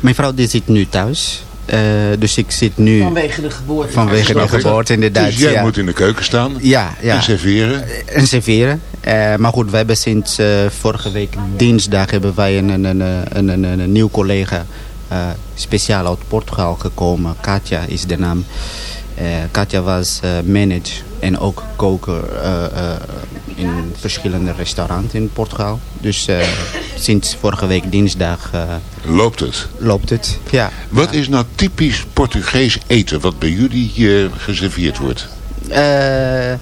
Mijn vrouw die zit nu thuis. Eh, dus ik zit nu... Vanwege de geboorte. Vanwege de geboorte, inderdaad. Dus jij ja. moet in de keuken staan Ja, ja. en serveren. En serveren. Eh, maar goed, we hebben sinds eh, vorige week dinsdag hebben wij een, een, een, een, een, een, een nieuw collega eh, speciaal uit Portugal gekomen. Katja is de naam. Eh, Katja was eh, manager en ook koker eh, eh, in verschillende restaurants in Portugal. Dus eh, sinds vorige week dinsdag eh, Loopt het? loopt het. Ja. Wat is nou typisch Portugees eten wat bij jullie eh, geserveerd wordt? Eh,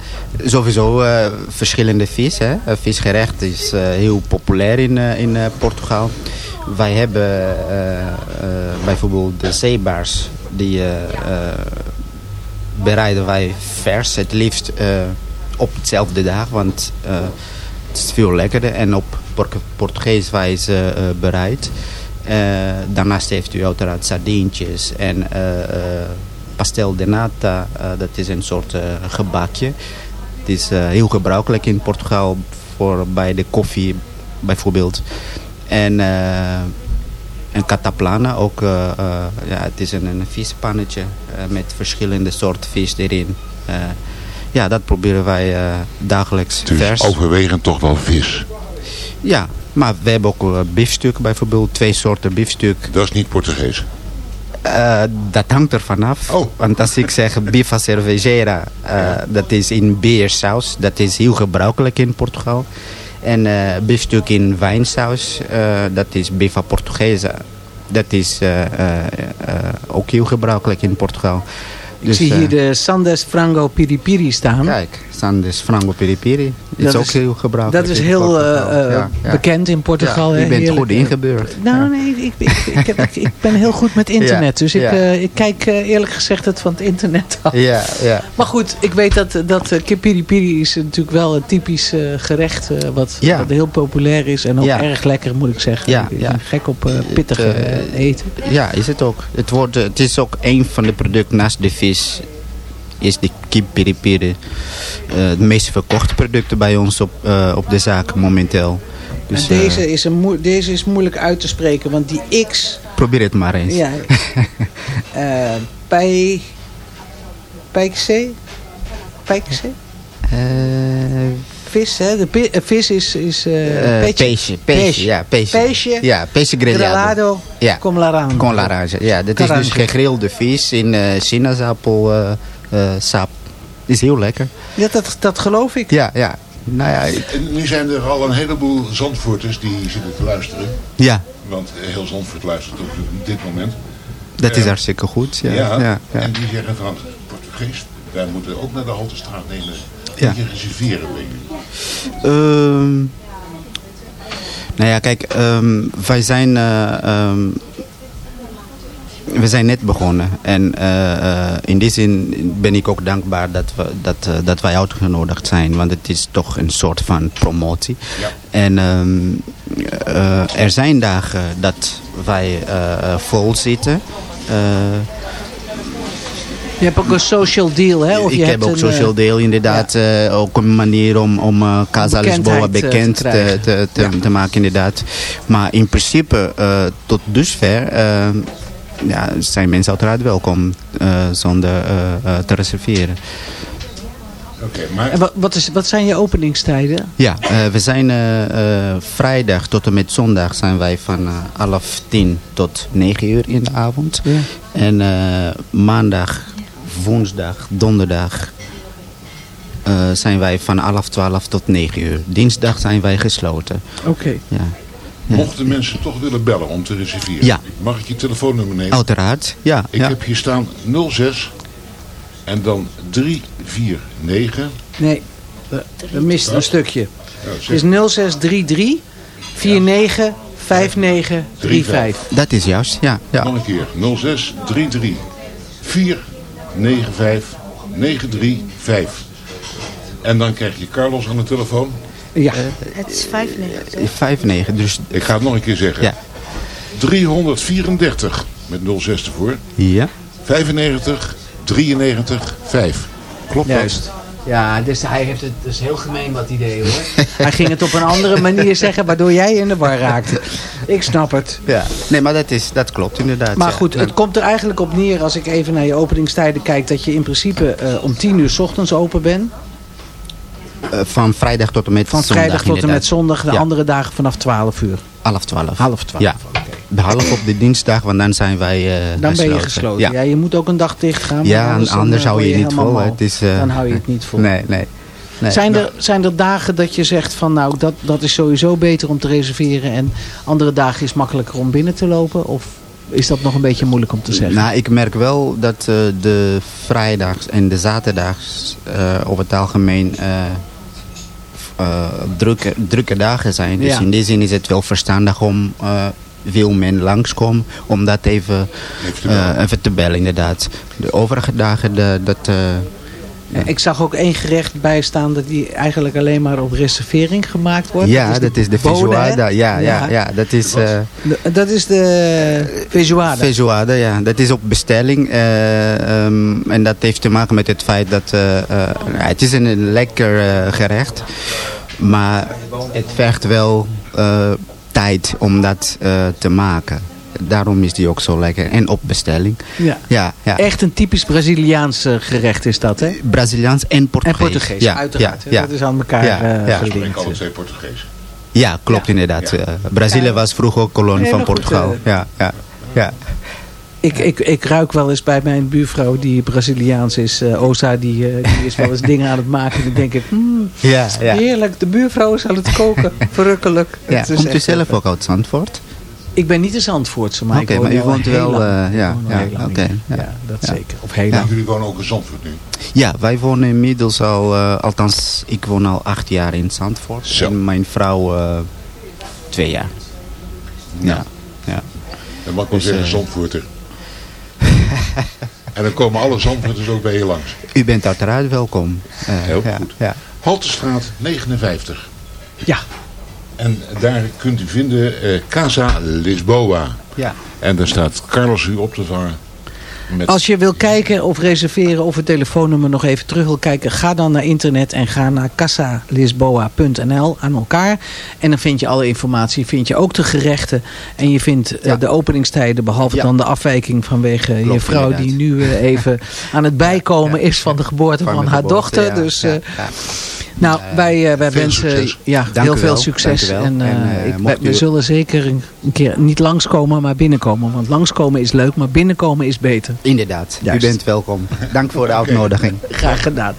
sowieso eh, verschillende vis. Hè. Eh, Visgerecht is heel populair in, in Portugal. Wij hebben bijvoorbeeld de zeebaars. Die bereiden wij vers. Het liefst op hetzelfde dag. Want het is veel lekkerder. En op Por- Portugees wijze bereid. Eh, daarnaast heeft u uiteraard sardientjes en eh, eh, pastel de nata. dat is een soort gebakje. Het is heel gebruikelijk in Portugal voor bij de koffie bijvoorbeeld. En een cataplana, ook, ja, het is een, een vispannetje met verschillende soorten vis erin. Ja, dat proberen wij dagelijks Dus vers. overwegend toch wel vis. Ja, maar we hebben ook eh, biefstuk bijvoorbeeld, twee soorten biefstuk. Dat is niet Portugees. Eh, dat hangt er vanaf. Oh. Want als ik zeg bifa cervejera, eh, dat is in beersaus. Dat is heel gebruikelijk in Portugal. En eh biefstuk in wijnsaus, eh, dat is bifa portuguesa. Dat is eh, eh, eh, ook heel gebruikelijk in Portugal. Ik zie hier de Sandes Frango Piripiri staan. Kijk, Sandes Frango Piripiri. Dat is ook heel gebruikelijk Dat is heel eh, eh, Ja, bekend in Portugal. Ja, je bent heerlijk. goed ingebeurd. Nou, nee, ik, ik, ik, ik, heb- ik ben heel goed met internet. Dus ik, eh, ik kijk eerlijk gezegd het van het internet af. Ja, ja. Maar goed, ik weet dat, dat kipiripiri is natuurlijk wel een typisch gerecht. wat, heel populair is. En ook erg lekker moet ik zeggen. Ja, ik ben gek op pittige eh, eten. Ja, is het ook. Het, wordt, het is ook een van de producten naast de vis. Is de kip piri piri. Eh, de meest verkochte producten bij ons op, eh, op de zaak momenteel. Dus En eh, deze, is een deze is moeilijk uit te spreken. Want die X... probeer het maar eens. Ja. eh bij... Pijkse? Eh, Vis, hè? De eh, vis is... is eh eh, petje. peesje, peesje, ja, peesje. Peesje. Ja, peesje grillado. Grillado. Ja. Con laranja. Con laranja. Ja, dat is dus gegrilde vis in eh sinaasappel eh, eh, sap. Is heel lekker. Ja, dat, dat geloof ik. Ja, ja. Nou ja, ik- En nu zijn er al een heleboel Zandvoorters die zitten te luisteren. ja Want eh, heel Zandvoort luistert op dit moment. dat is Eh, hartstikke goed. Ja, Ja, ja, ja. en die zeggen van Portugees, wij moeten ook naar de Haltestraat nemen. Ja. Je reserveren. Ehm, nou ja, kijk, ehm, wij zijn, eh, ehm, we zijn net begonnen. En eh, eh, in die zin ben ik ook dankbaar dat, we, dat, eh, dat wij uitgenodigd zijn. Want het is toch een soort van promotie. Ja. En ehm, eh, er zijn dagen dat wij vol zitten. Eh, Je hebt ook een social deal, hè? Of ik je heb hebt ook een, social deel inderdaad. eh, ook een manier om, om eh, Casa Lisboa bekend te te, te, maken inderdaad. Maar in principe eh, tot dusver ja, zijn mensen uiteraard welkom eh, zonder eh, eh, te reserveren. Oké, maar En wat, wat, is, wat zijn je openingstijden? Ja, eh, we zijn vrijdag tot en met zondag zijn wij van half tien tot negen uur in de avond. Ja. En eh, maandag, woensdag, donderdag eh, zijn wij van half twaalf tot negen uur. Dinsdag zijn wij gesloten. Oké. Ja. Mochten mensen toch willen bellen om te reserveren, Ja. mag ik je telefoonnummer nemen? Uiteraard, ja. Ik ja. heb hier staan 06 en dan 349. Nee, we, we misten een stukje. Ja, Het is 0633 49 5935. Dat is juist, ja. ja. Nog een keer. 06 33 495 935. En dan krijg je Carlos aan de telefoon. Ja, Het is 95. 5-9, dus Ik ga het nog een keer zeggen. ja. 334 met 06 ervoor. Ja. 95 93 5. Klopt dat? juist. Ja, dus hij heeft het dus heel gemeen wat idee hoor. hij ging het op een andere manier zeggen waardoor jij in de war raakte. Ik snap het. ja. Nee, maar dat, is, dat klopt inderdaad. Maar ja. goed, het komt er eigenlijk op neer als ik even naar je openingstijden kijk... dat je in principe eh, om 10 uur 's ochtends open bent. Eh, van vrijdag tot en met Van zondag vrijdag tot en met zondag. De Ja. andere dagen vanaf 12 uur. Half twaalf. Half 12. Ja. Behalve op de dinsdag, want dan zijn wij eh, Dan ben je gesloten. Ja. Ja, je moet ook een dag dicht gaan. ja anders, anders eh, hou word je niet helemaal vol. Het is, eh, Dan hou je het niet vol. Nee, nee. nee. Zijn, er, zijn er dagen dat je zegt van nou dat, dat is sowieso beter om te reserveren en andere dagen is makkelijker om binnen te lopen? Of is dat nog een beetje moeilijk om te zeggen? Nou, ik merk wel dat eh, de vrijdags en de zaterdags eh, over het algemeen eh, eh, drukke, drukke dagen zijn. Dus Ja. in die zin is het wel verstandig om eh, veel men langskomen om dat even, Even te eh, bellen. even te bellen inderdaad. De overige dagen, de, dat... Ik zag ook één gerecht bijstaan dat die eigenlijk alleen maar op reservering gemaakt wordt. ja, dat is de feijoada. Ja, ja, ja, dat is... De- Dat is de. Feijoada, ja. Dat is op bestelling. eh, ehm, en dat heeft te maken met het feit dat... eh, het is een lekker gerecht. Maar het vergt wel tijd om dat te maken. Daarom is die ook zo lekker. En op bestelling. Ja. Ja, ja. Echt een typisch Braziliaans eh, gerecht is dat, hè? Braziliaans en En Portugees. Portugees, ja, uiteraard. Ja. Dat is aan elkaar Ja, eh, ja. Ik spreek gelinkt. alle twee Portugees. Ja, klopt inderdaad. Ja. Eh, Brazilië was vroeger ook kolonie Nee, van goed, Portugal. eh, ja, ja, ja. Ik, ik, ik ruik wel eens bij mijn buurvrouw die Braziliaans is, eh, Osa, die, eh, die is wel eens dingen aan het maken. En dan denk ik, hmm, ja, ja. heerlijk, de buurvrouw is aan het koken. Verrukkelijk. ja. Het is Komt u zelf eh, ook uit Zandvoort? Ik ben niet een Zandvoortse, maar Oké, ik woon maar u woont heel wel, lang. eh, Ik ja, ja, oké, ja. Ja, dat Ja. zeker. Of heel Ja. lang. Jullie wonen ook in Zandvoort nu. Ja, wij wonen inmiddels al, eh, althans ik woon al acht jaar in Zandvoort. Zo. En mijn vrouw eh, twee jaar. Ja. ja. En wat kan Dus, zeggen, eh, Zandvoorter. en dan komen alle Zandvoorters ook bij je langs. U bent uiteraard welkom. Eh, Heel ja, goed. Ja. Haltestraat 59. Ja, En daar kunt u vinden eh, Casa Lisboa. Ja. En daar staat Carlos u op te vangen. Met Als je wil kijken of reserveren of het telefoonnummer nog even terug wil kijken, ga dan naar internet en ga naar cassalisboa.nl aan elkaar. En dan vind je alle informatie, vind je ook de gerechten en je vindt eh, Ja. de openingstijden, behalve Ja. dan de afwijking vanwege je vrouw die nu eh, even aan het bijkomen is van de geboorte van, de haar geboorte, dochter. Dus eh, nou, wij, wij wensen ja, Dank heel veel succes. En, En, ik, mocht we u- zullen zeker een keer niet langskomen, maar binnenkomen. Want langskomen is leuk, maar binnenkomen is beter. Inderdaad, Juist. u bent welkom. Dank voor de uitnodiging. Graag gedaan.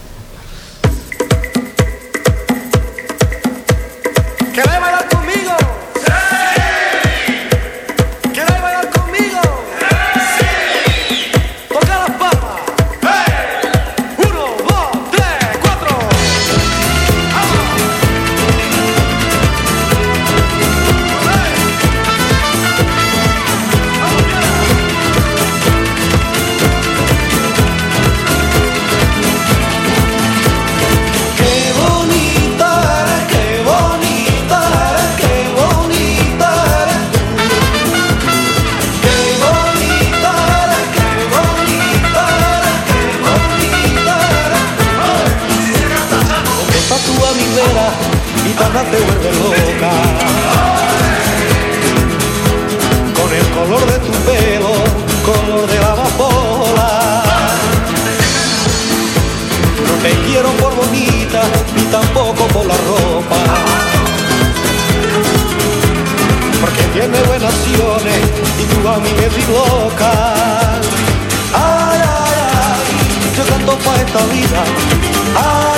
Ah.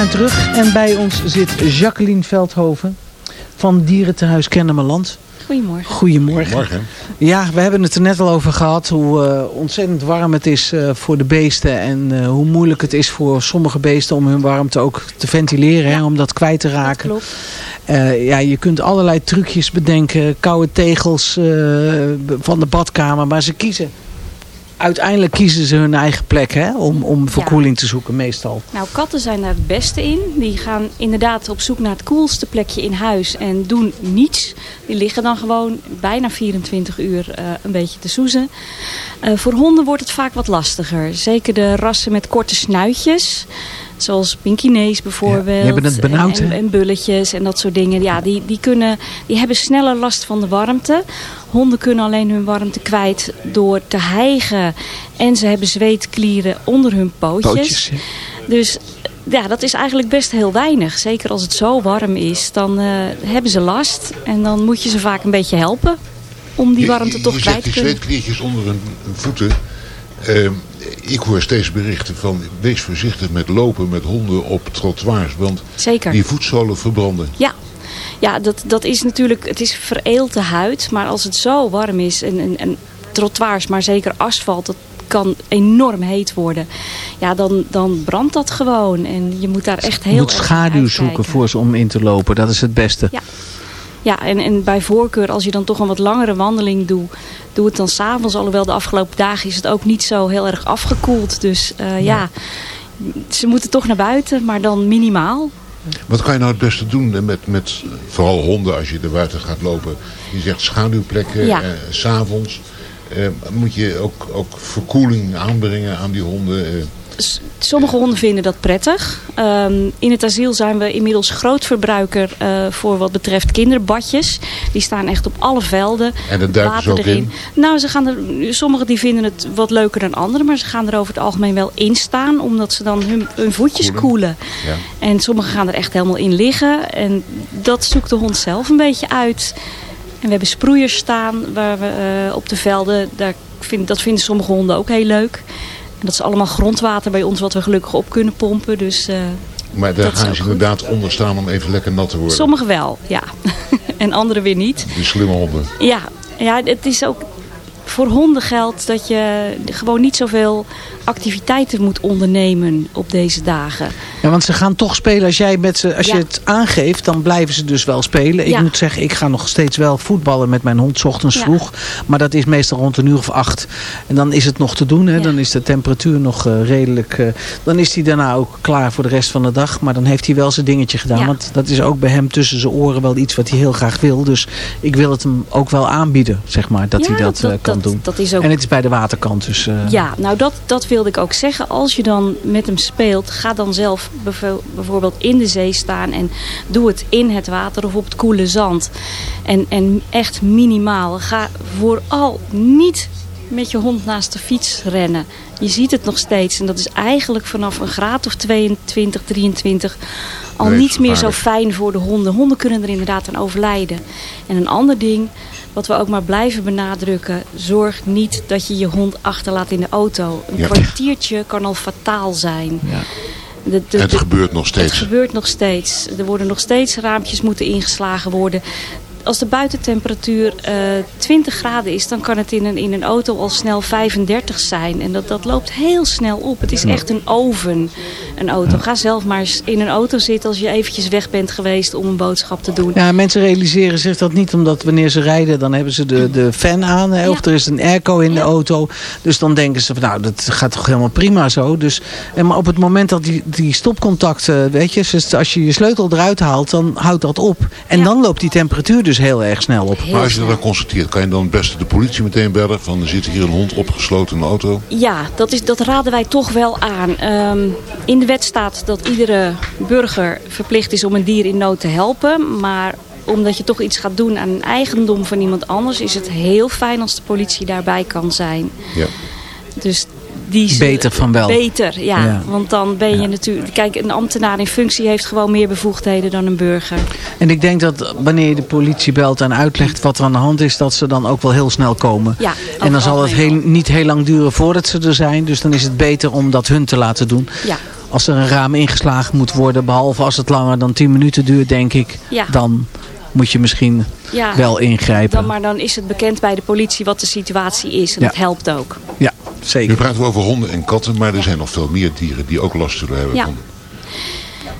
Zijn terug en bij ons zit Jacqueline Veldhoven van Dierentehuis Kennemerland. Goedemorgen. Goedemorgen. Morgen. Ja, we hebben het er net al over gehad hoe uh, ontzettend warm het is uh, voor de beesten. En uh, hoe moeilijk het is voor sommige beesten om hun warmte ook te ventileren. Ja. Hè, om dat kwijt te raken. Dat klopt. ja, je kunt allerlei trucjes bedenken. Koude tegels van de badkamer. Maar ze kiezen uiteindelijk kiezen ze hun eigen plek hè, om, om verkoeling ja. te zoeken meestal. Nou, katten zijn daar het beste in. Die gaan inderdaad op zoek naar het koelste plekje in huis en doen niets. Die liggen dan gewoon bijna 24 uur uh, een beetje te soezen. Uh, voor honden wordt het vaak wat lastiger. Zeker de rassen met korte snuitjes. Zoals pinkinees bijvoorbeeld. Ja, het benauwd, en, en, bulletjes en dat soort dingen. Ja, die, die, kunnen, die hebben sneller last van de warmte. Honden kunnen alleen hun warmte kwijt door te hijgen. En ze hebben zweetklieren onder hun pootjes. pootjes ja. Dus ja, dat is eigenlijk best heel weinig. Zeker als het zo warm is, dan uh, hebben ze last. En dan moet je ze vaak een beetje helpen om die warmte je, toch je kwijt te kunnen. kunnen. die zweetkliertjes onder hun, hun voeten. Uh, ik hoor steeds berichten van wees voorzichtig met lopen met honden op trottoirs. Want Zeker. die voetzolen verbranden. Ja, ja dat, dat is natuurlijk, het is vereelte huid. Maar als het zo warm is en, en, en trottoirs, maar zeker asfalt, dat kan enorm heet worden. Ja, dan, dan brandt dat gewoon. En je moet daar echt heel Je moet schaduw zoeken voor ze om in te lopen. Dat is het beste. Ja. Ja, en, en bij voorkeur, als je dan toch een wat langere wandeling doet, doe het dan s'avonds. Alhoewel de afgelopen dagen is het ook niet zo heel erg afgekoeld. Dus uh, ja. ja, ze moeten toch naar buiten, maar dan minimaal. Wat kan je nou het beste doen met, met vooral honden als je er buiten gaat lopen? Je zegt schaduwplekken, ja. eh, s'avonds. Eh, moet je ook, ook verkoeling aanbrengen aan die honden? Eh? Sommige honden vinden dat prettig. Um, in het asiel zijn we inmiddels grootverbruiker uh, voor wat betreft kinderbadjes. Die staan echt op alle velden. En dat duiken ze ook erin. in? Nou, ze gaan er, sommigen die vinden het wat leuker dan anderen. Maar ze gaan er over het algemeen wel in staan. Omdat ze dan hun, hun voetjes koelen. Ja. En sommigen gaan er echt helemaal in liggen. En dat zoekt de hond zelf een beetje uit. En we hebben sproeiers staan waar we, uh, op de velden. Daar vind, dat vinden sommige honden ook heel leuk. En dat is allemaal grondwater bij ons wat we gelukkig op kunnen pompen. Dus, uh, maar daar gaan ze inderdaad onder staan om even lekker nat te worden? Sommigen wel, ja. en anderen weer niet. Die slimme honden? Ja, ja het is ook... Voor honden geldt dat je gewoon niet zoveel activiteiten moet ondernemen op deze dagen. Ja, want ze gaan toch spelen. Als, jij met ze, als Ja. je het aangeeft, dan blijven ze dus wel spelen. Ik Ja. moet zeggen, ik ga nog steeds wel voetballen met mijn hond 's ochtends Ja. vroeg. Maar dat is meestal rond een uur of acht. En dan is het nog te doen. Hè? Dan is de temperatuur nog eh, redelijk... eh, dan is hij daarna ook klaar voor de rest van de dag. Maar dan heeft hij wel zijn dingetje gedaan. Want dat is ook bij hem tussen zijn oren wel iets wat hij heel graag wil. Dus ik wil het hem ook wel aanbieden, zeg maar. Dat hij dat, dat- eh, kan dat- doen. dat is ook- En het is bij de waterkant. Dus, eh, Ja, nou dat, dat wilde ik ook zeggen. Als je dan met hem speelt, ga dan zelf bijvoorbeeld in de zee staan. En doe het in het water of op het koele zand. En, en echt minimaal. Ga vooral niet met je hond naast de fiets rennen. Je ziet het nog steeds. En dat is eigenlijk vanaf een graad of 22, 23 al Nee, niet meer zo fijn voor de honden. Honden kunnen er inderdaad aan overlijden. En een ander ding, wat we ook maar blijven benadrukken. Zorg niet dat je je hond achterlaat in de auto. Een Ja. kwartiertje kan al fataal zijn. De- de- Het gebeurt nog steeds. Het gebeurt nog steeds. Er worden nog steeds raampjes moeten ingeslagen worden. Als de buitentemperatuur eh 20 graden is, dan kan het in een, in een auto al snel 35 zijn. En dat, dat loopt heel snel op. Het is echt een oven, een auto. Ga zelf maar eens in een auto zitten als je eventjes weg bent geweest om een boodschap te doen. Ja, mensen realiseren zich dat niet, omdat wanneer ze rijden, dan hebben ze de, de fan aan. Hè, of er is een airco in de auto. Dus dan denken ze van, nou, dat gaat toch helemaal prima zo. Dus, en maar op het moment dat die, die stopcontacten, weet je, als je je sleutel eruit haalt, dan houdt dat op. En dan loopt die temperatuur dus heel erg snel op. Maar als je dat dan constateert, kan je dan het beste de politie meteen bellen? Van er zit hier een hond opgesloten in een auto. Ja, dat, is, dat raden wij toch wel aan. Ehm, in de wet staat dat iedere burger verplicht is om een dier in nood te helpen. Maar omdat je toch iets gaat doen aan een eigendom van iemand anders... is het heel fijn als de politie daarbij kan zijn. Ja. Dus die Beter van wel. Beter, ja. Ja. Want dan ben je natuurlijk... Kijk, een ambtenaar in functie heeft gewoon meer bevoegdheden dan een burger. En ik denk dat wanneer je de politie belt en uitlegt wat er aan de hand is, dat ze dan ook wel heel snel komen. Ja, en dan zal het heel, niet heel lang duren voordat ze er zijn. Dus dan is het beter om dat hun te laten doen. Ja. als er een raam ingeslagen moet worden, behalve als het langer dan 10 minuten duurt, denk ik, Ja. dan moet je misschien Ja, wel ingrijpen. Dan, maar dan is het bekend bij de politie wat de situatie is. En Ja. dat helpt ook. Ja, zeker. Nu praten we over honden en katten, maar er zijn nog veel meer dieren die ook last zullen hebben Ja. van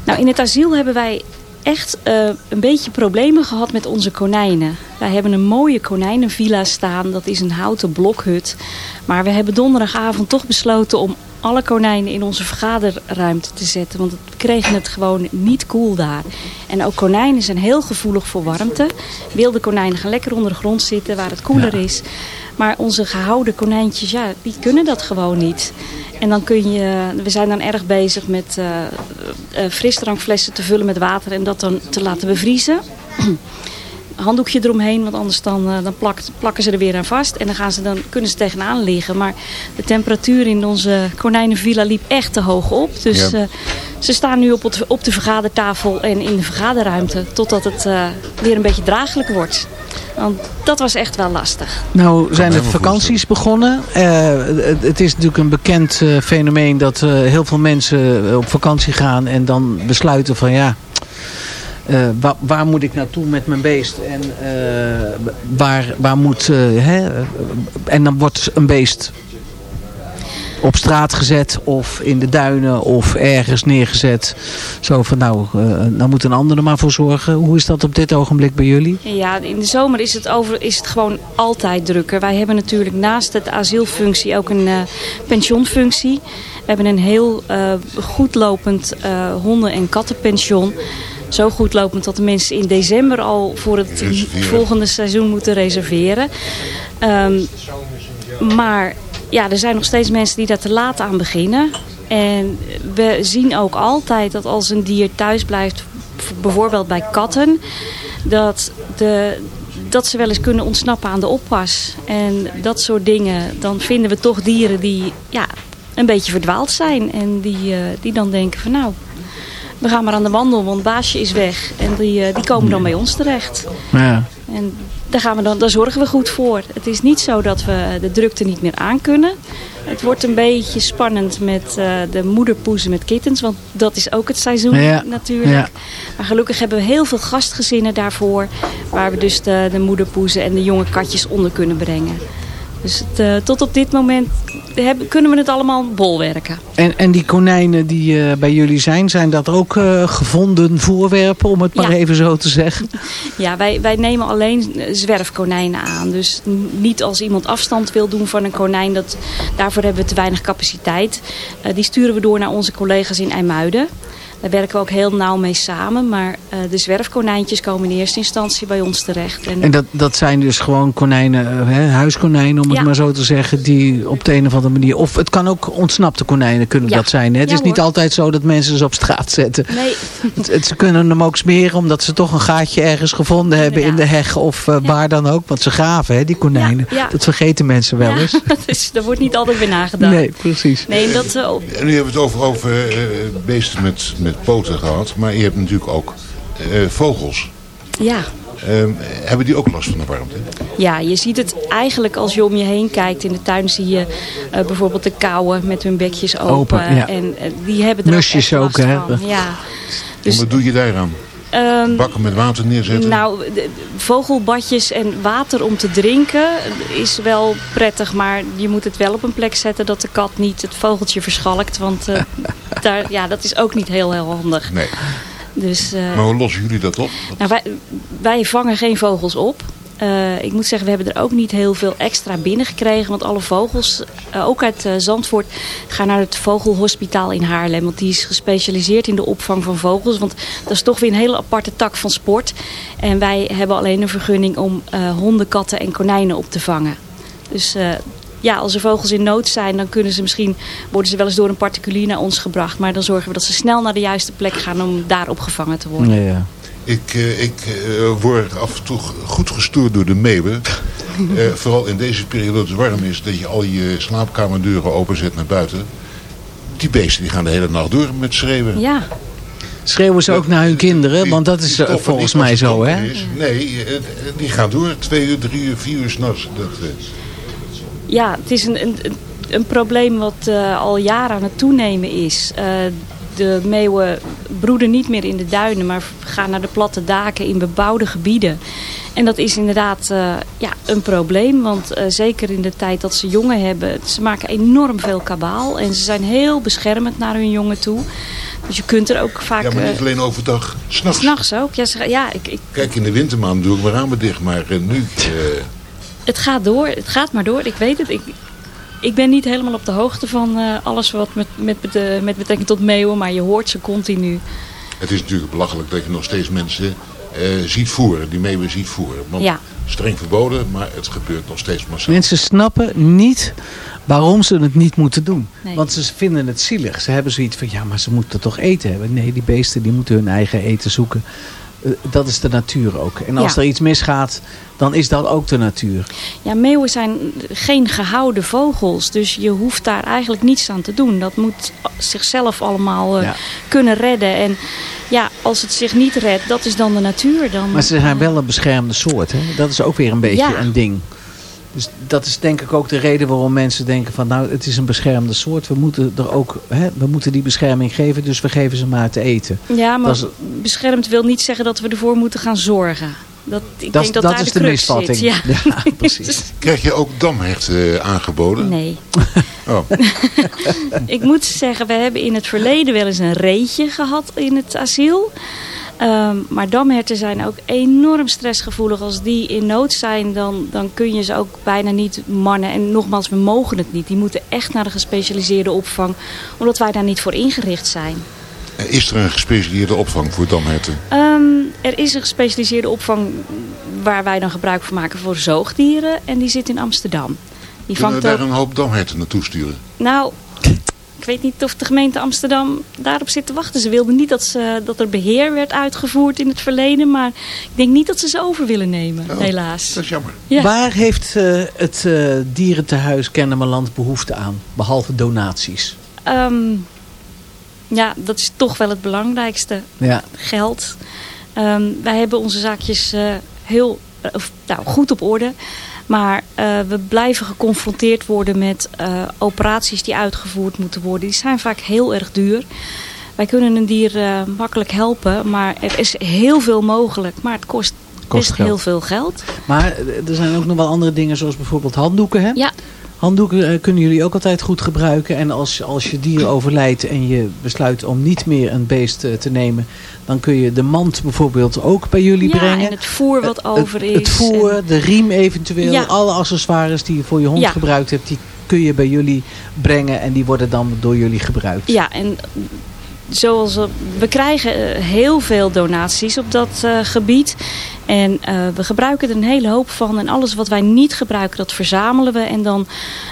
Nou, in het asiel hebben wij echt eh, een beetje problemen gehad met onze konijnen. Wij hebben een mooie konijnenvilla staan. Dat is een houten blokhut. Maar we hebben donderdagavond toch besloten om alle konijnen in onze vergaderruimte te zetten. Want we kregen het gewoon niet cool daar. En ook konijnen zijn heel gevoelig voor warmte. Wilde konijnen gaan lekker onder de grond zitten waar het koeler is. Maar onze gehouden konijntjes, ja, die kunnen dat gewoon niet. En dan kun je, we zijn dan erg bezig met eh, frisdrankflessen te vullen met water en dat dan te laten bevriezen. handdoekje eromheen, want anders dan, eh, dan plakt, plakken ze er weer aan vast. En dan, gaan ze dan kunnen ze tegenaan liggen. Maar de temperatuur in onze konijnenvilla liep echt te hoog op. Dus Ja. eh, ze staan nu op, het, op de vergadertafel en in de vergaderruimte. Totdat het eh, weer een beetje draaglijk wordt. Want dat was echt wel lastig. Nou zijn de vakanties begonnen. Eh, het, het is natuurlijk een bekend eh, fenomeen dat eh, heel veel mensen op vakantie gaan en dan besluiten van ja, eh, wa- waar moet ik naartoe met mijn beest en eh, waar, waar moet, eh, hè, en dan wordt een beest op straat gezet of in de duinen of ergens neergezet. Zo van nou, dan moet een ander er maar voor zorgen. Hoe is dat op dit ogenblik bij jullie? Ja, in de zomer is het, over, is het gewoon altijd drukker. Wij hebben natuurlijk naast het asielfunctie ook een eh, pensioenfunctie. We hebben een heel eh, goed lopend honden- en kattenpension. Zo goed lopend dat de mensen in december al voor het volgende seizoen moeten reserveren. Ehm, maar ja, er zijn nog steeds mensen die daar te laat aan beginnen. En we zien ook altijd dat als een dier thuis blijft, bijvoorbeeld bij katten, dat, de, dat ze wel eens kunnen ontsnappen aan de oppas. En dat soort dingen, dan vinden we toch dieren die ja, een beetje verdwaald zijn. En die, eh, die dan denken van nou, we gaan maar aan de wandel, want baasje is weg. En die, eh, die komen dan bij ons terecht. Ja. En daar, gaan we dan, daar zorgen we goed voor. Het is niet zo dat we de drukte niet meer aankunnen. Het wordt een beetje spannend met eh, de moederpoezen met kittens. Want dat is ook het seizoen Ja, natuurlijk. ja. Maar gelukkig hebben we heel veel gastgezinnen daarvoor. Waar we dus de, de moederpoezen en de jonge katjes onder kunnen brengen. Dus het, eh, tot op dit moment hebben, kunnen we het allemaal bolwerken. En, en die konijnen die eh, bij jullie zijn, zijn dat ook eh, gevonden voorwerpen, om het maar Ja. even zo te zeggen? Ja, wij, wij nemen alleen eh, zwerfkonijnen aan. Dus niet als iemand afstand wil doen van een konijn. Dat, daarvoor hebben we te weinig capaciteit. Die sturen we door naar onze collega's in IJmuiden. Daar werken we ook heel nauw mee samen. Maar eh, de zwerfkonijntjes komen in eerste instantie bij ons terecht. En, En dat, dat zijn dus gewoon konijnen, eh, hè, huiskonijnen om het Ja. maar zo te zeggen, die op de een of andere manier... Of het kan ook ontsnapte konijnen kunnen Ja. dat zijn. Hè? Het Ja, is niet hoor. altijd zo dat mensen ze op straat zetten. nee, Het, het- ze kunnen hem ook smeren omdat ze toch een gaatje ergens gevonden hebben in de heg of eh, waar dan ook. Want ze graven, hè, die konijnen. Ja, ja. Dat vergeten mensen wel eens. dus daar wordt niet altijd weer nagedacht. Nee, precies. Nee, en dat, En nu hebben we het over, over eh, beesten met, met poten gehad. Maar je hebt natuurlijk ook eh, vogels. ja. Ehm, hebben die ook last van de warmte? Ja, je ziet het eigenlijk als je om je heen kijkt. In de tuin zie je eh, bijvoorbeeld de kauwen met hun bekjes open. Open, ja. En eh, die hebben er Musjes ook, ook, echt hè? last van. Ja. En Dus, wat doe je daaraan? Ehm, Bakken met water neerzetten? nou, vogelbadjes en water om te drinken is wel prettig. Maar je moet het wel op een plek zetten dat de kat niet het vogeltje verschalkt. Want eh, daar, ja, dat is ook niet heel, heel handig. Nee. Dus, eh, Maar hoe lossen jullie dat op? nou, wij, wij vangen geen vogels op. Eh, ik moet zeggen, we hebben er ook niet heel veel extra binnengekregen. Want alle vogels, eh, ook uit eh, Zandvoort, gaan naar het Vogelhospitaal in Haarlem. Want die is gespecialiseerd in de opvang van vogels. Want dat is toch weer een hele aparte tak van sport. En wij hebben alleen een vergunning om honden, katten en konijnen op te vangen. Dus ja, als er vogels in nood zijn, dan kunnen ze misschien, worden ze wel eens door een particulier naar ons gebracht. Maar dan zorgen we dat ze snel naar de juiste plek gaan om daar opgevangen te worden. Ja, ja. Ik, eh, ik eh, word af en toe goed gestoord door de meeuwen. Eh, vooral in deze periode dat het warm is, dat je al je slaapkamerdeuren openzet naar buiten. Die beesten die gaan de hele nacht door met schreeuwen. Ja, Schreeuwen ze ook naar hun kinderen? Want dat is volgens mij zo, hè? Nee, die gaan door. Twee uur, drie uur, vier uur s'nachts. Dat, eh, ja, het is een, een, een- een probleem wat eh, al jaren aan het toenemen is. Eh, de meeuwen broeden niet meer in de duinen, maar gaan naar de platte daken in bebouwde gebieden. En dat is inderdaad uh, ja, een probleem, want uh, zeker in de tijd dat ze jongen hebben, ze maken enorm veel kabaal. En ze zijn heel beschermend naar hun jongen toe. Dus je kunt er ook vaak... Ja, maar niet alleen overdag, s'nachts. S'nachts ook, ja. Ze, ja ik, ik... Kijk, in de wintermaand doe ik mijn ramen dicht, maar uh, nu... Het gaat door, het gaat maar door, ik weet het. Ik, ik ben niet helemaal op de hoogte van uh, alles wat met, met, met, met betrekking tot meeuwen, maar je hoort ze continu. Het is natuurlijk belachelijk dat je nog steeds mensen uh, ziet voeren, die meeuwen ziet voeren. Want ja. streng verboden, maar het gebeurt nog steeds massaal. Mensen snappen niet waarom ze het niet moeten doen. Nee. Want ze vinden het zielig. Ze hebben zoiets van, ja, maar ze moeten toch eten hebben. Nee, die beesten die moeten hun eigen eten zoeken. Uh, dat is de natuur ook. En als Ja. er iets misgaat, dan is dat ook de natuur. Ja, meeuwen zijn geen gehouden vogels. Dus je hoeft daar eigenlijk niets aan te doen. Dat moet zichzelf allemaal Ja. kunnen redden. En ja, als het zich niet redt, dat is dan de natuur. Dan, Maar ze zijn wel een beschermde soort. Hè? Dat is ook weer een beetje Ja. een ding. Dus dat is denk ik ook de reden waarom mensen denken van nou het is een beschermde soort. We moeten, er ook, hè, we moeten die bescherming geven, dus we geven ze maar te eten. Ja, maar is- beschermd wil niet zeggen dat we ervoor moeten gaan zorgen. Dat, ik Dat, denk dat, dat daar is de, misvatting. zit. Ja. precies. Krijg je ook damherten uh, aangeboden? Nee. Oh. ik moet zeggen, we hebben in het verleden wel eens een reetje gehad in het asiel. Um, maar damherten zijn ook enorm stressgevoelig. Als die in nood zijn, dan, dan kun je ze ook bijna niet mannen. En nogmaals, we mogen het niet. Die moeten echt naar de gespecialiseerde opvang. Omdat wij daar niet voor ingericht zijn. Is er een gespecialiseerde opvang voor damherten? Um, er is een gespecialiseerde opvang waar wij dan gebruik van maken voor zoogdieren. En die zit in Amsterdam. Die Kunnen we daar ook... een hoop damherten naartoe sturen? Nou, ik weet niet of de gemeente Amsterdam daarop zit te wachten. Ze wilden niet dat, ze, dat er beheer werd uitgevoerd in het verleden. Maar ik denk niet dat ze ze over willen nemen, Oh, helaas. Dat is jammer. Ja. Waar heeft uh, het uh, dierentehuis Kennemerland behoefte aan? Behalve donaties. Um, ja, dat is toch wel het belangrijkste. Ja. Geld. Um, wij hebben onze zaakjes uh, heel of, nou, goed op orde. Maar uh, we blijven geconfronteerd worden met uh, operaties die uitgevoerd moeten worden. Die zijn vaak heel erg duur. Wij kunnen een dier uh, makkelijk helpen, maar er is heel veel mogelijk. Maar het kost, kost heel veel geld. Maar er zijn ook nog wel andere dingen zoals bijvoorbeeld handdoeken. Hè? Ja. Handdoeken kunnen jullie ook altijd goed gebruiken. En als, als je dier overlijdt en je besluit om niet meer een beest uh, te nemen... dan kun je de mand bijvoorbeeld ook bij jullie ja, brengen. en het voer wat over het, is. Het voer, en... de riem eventueel, ja. alle accessoires die je voor je hond ja. gebruikt hebt... die kun je bij jullie brengen en die worden dan door jullie gebruikt. Ja, en zoals we krijgen heel veel donaties op dat uh, gebied. En uh, we gebruiken er een hele hoop van. En alles wat wij niet gebruiken, dat verzamelen we. En dan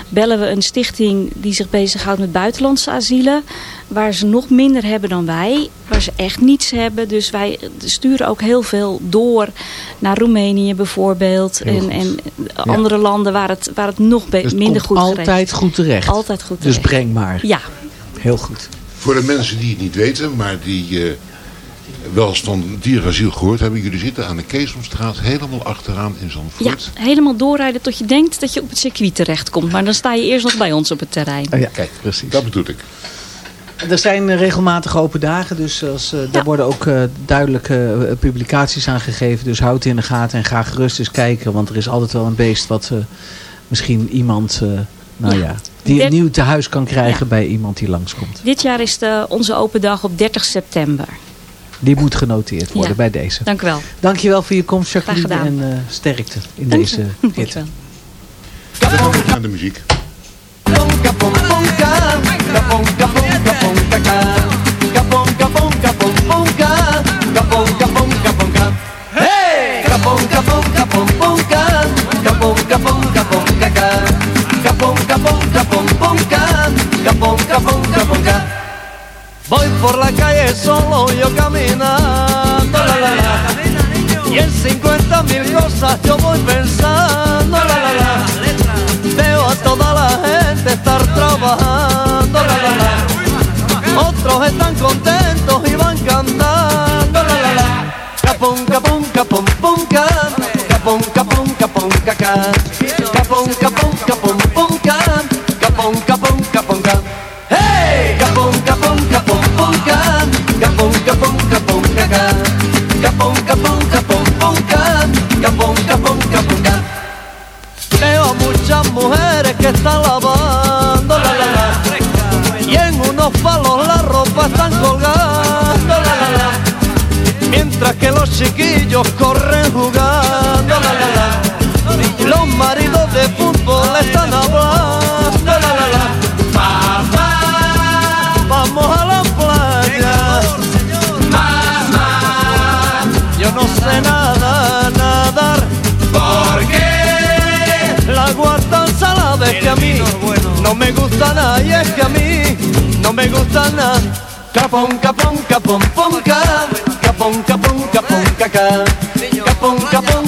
bellen we een stichting die zich bezighoudt met buitenlandse asielen. Waar ze nog minder hebben dan wij. Waar ze echt niets hebben. Dus wij sturen ook heel veel door naar Roemenië bijvoorbeeld. En, en, andere ja. landen waar het, waar het nog dus minder goed altijd geregeld. goed terecht. Altijd goed terecht. Dus breng maar. Ja. Heel goed. Voor de mensen die het niet weten, maar die uh, wel eens van dierasiel gehoord hebben. Jullie zitten aan de Keesomstraat helemaal achteraan in Zandvoort. Ja, helemaal doorrijden tot je denkt dat je op het circuit terechtkomt. Maar dan sta je eerst nog bij ons op het terrein. Oh ja, kijk, precies. Dat bedoel ik. Er zijn regelmatig open dagen, dus als, uh, ja. daar worden ook uh, duidelijke uh, publicaties aan gegeven. Dus houd in de gaten en ga gerust eens kijken. Want er is altijd wel een beest wat misschien iemand, nou ja, ja die een nieuw tehuis kan krijgen ja. bij iemand die langskomt. Dit jaar is de, onze open dag op 30 september. Die moet genoteerd worden ja. bij deze. Dank u wel. Dankjewel voor je komst, Jacqueline. En uh, sterkte in Dank deze rit. Naar de muziek. Voy por la calle solo yo caminando, la la la. Y en 50 mil cosas yo voy pensando, la la la. Veo a toda la gente estar trabajando, la la la. Otros están contentos y van cantando, la la la. Capón, capón, capón, pum, can. Capón, capón, capón, caca. Chiquillos corren jugando, la, la, la. Los maridos de fútbol están hablando, la, la, la. Papá, vamos a la playa. Mamá, yo no sé nada, nadar. ¿Por qué? La agua tan salada es que a mí no me gusta nada y es que a mí no me gusta nada. Capón, capón, capón. Capón, capón, caca. Capón, capón,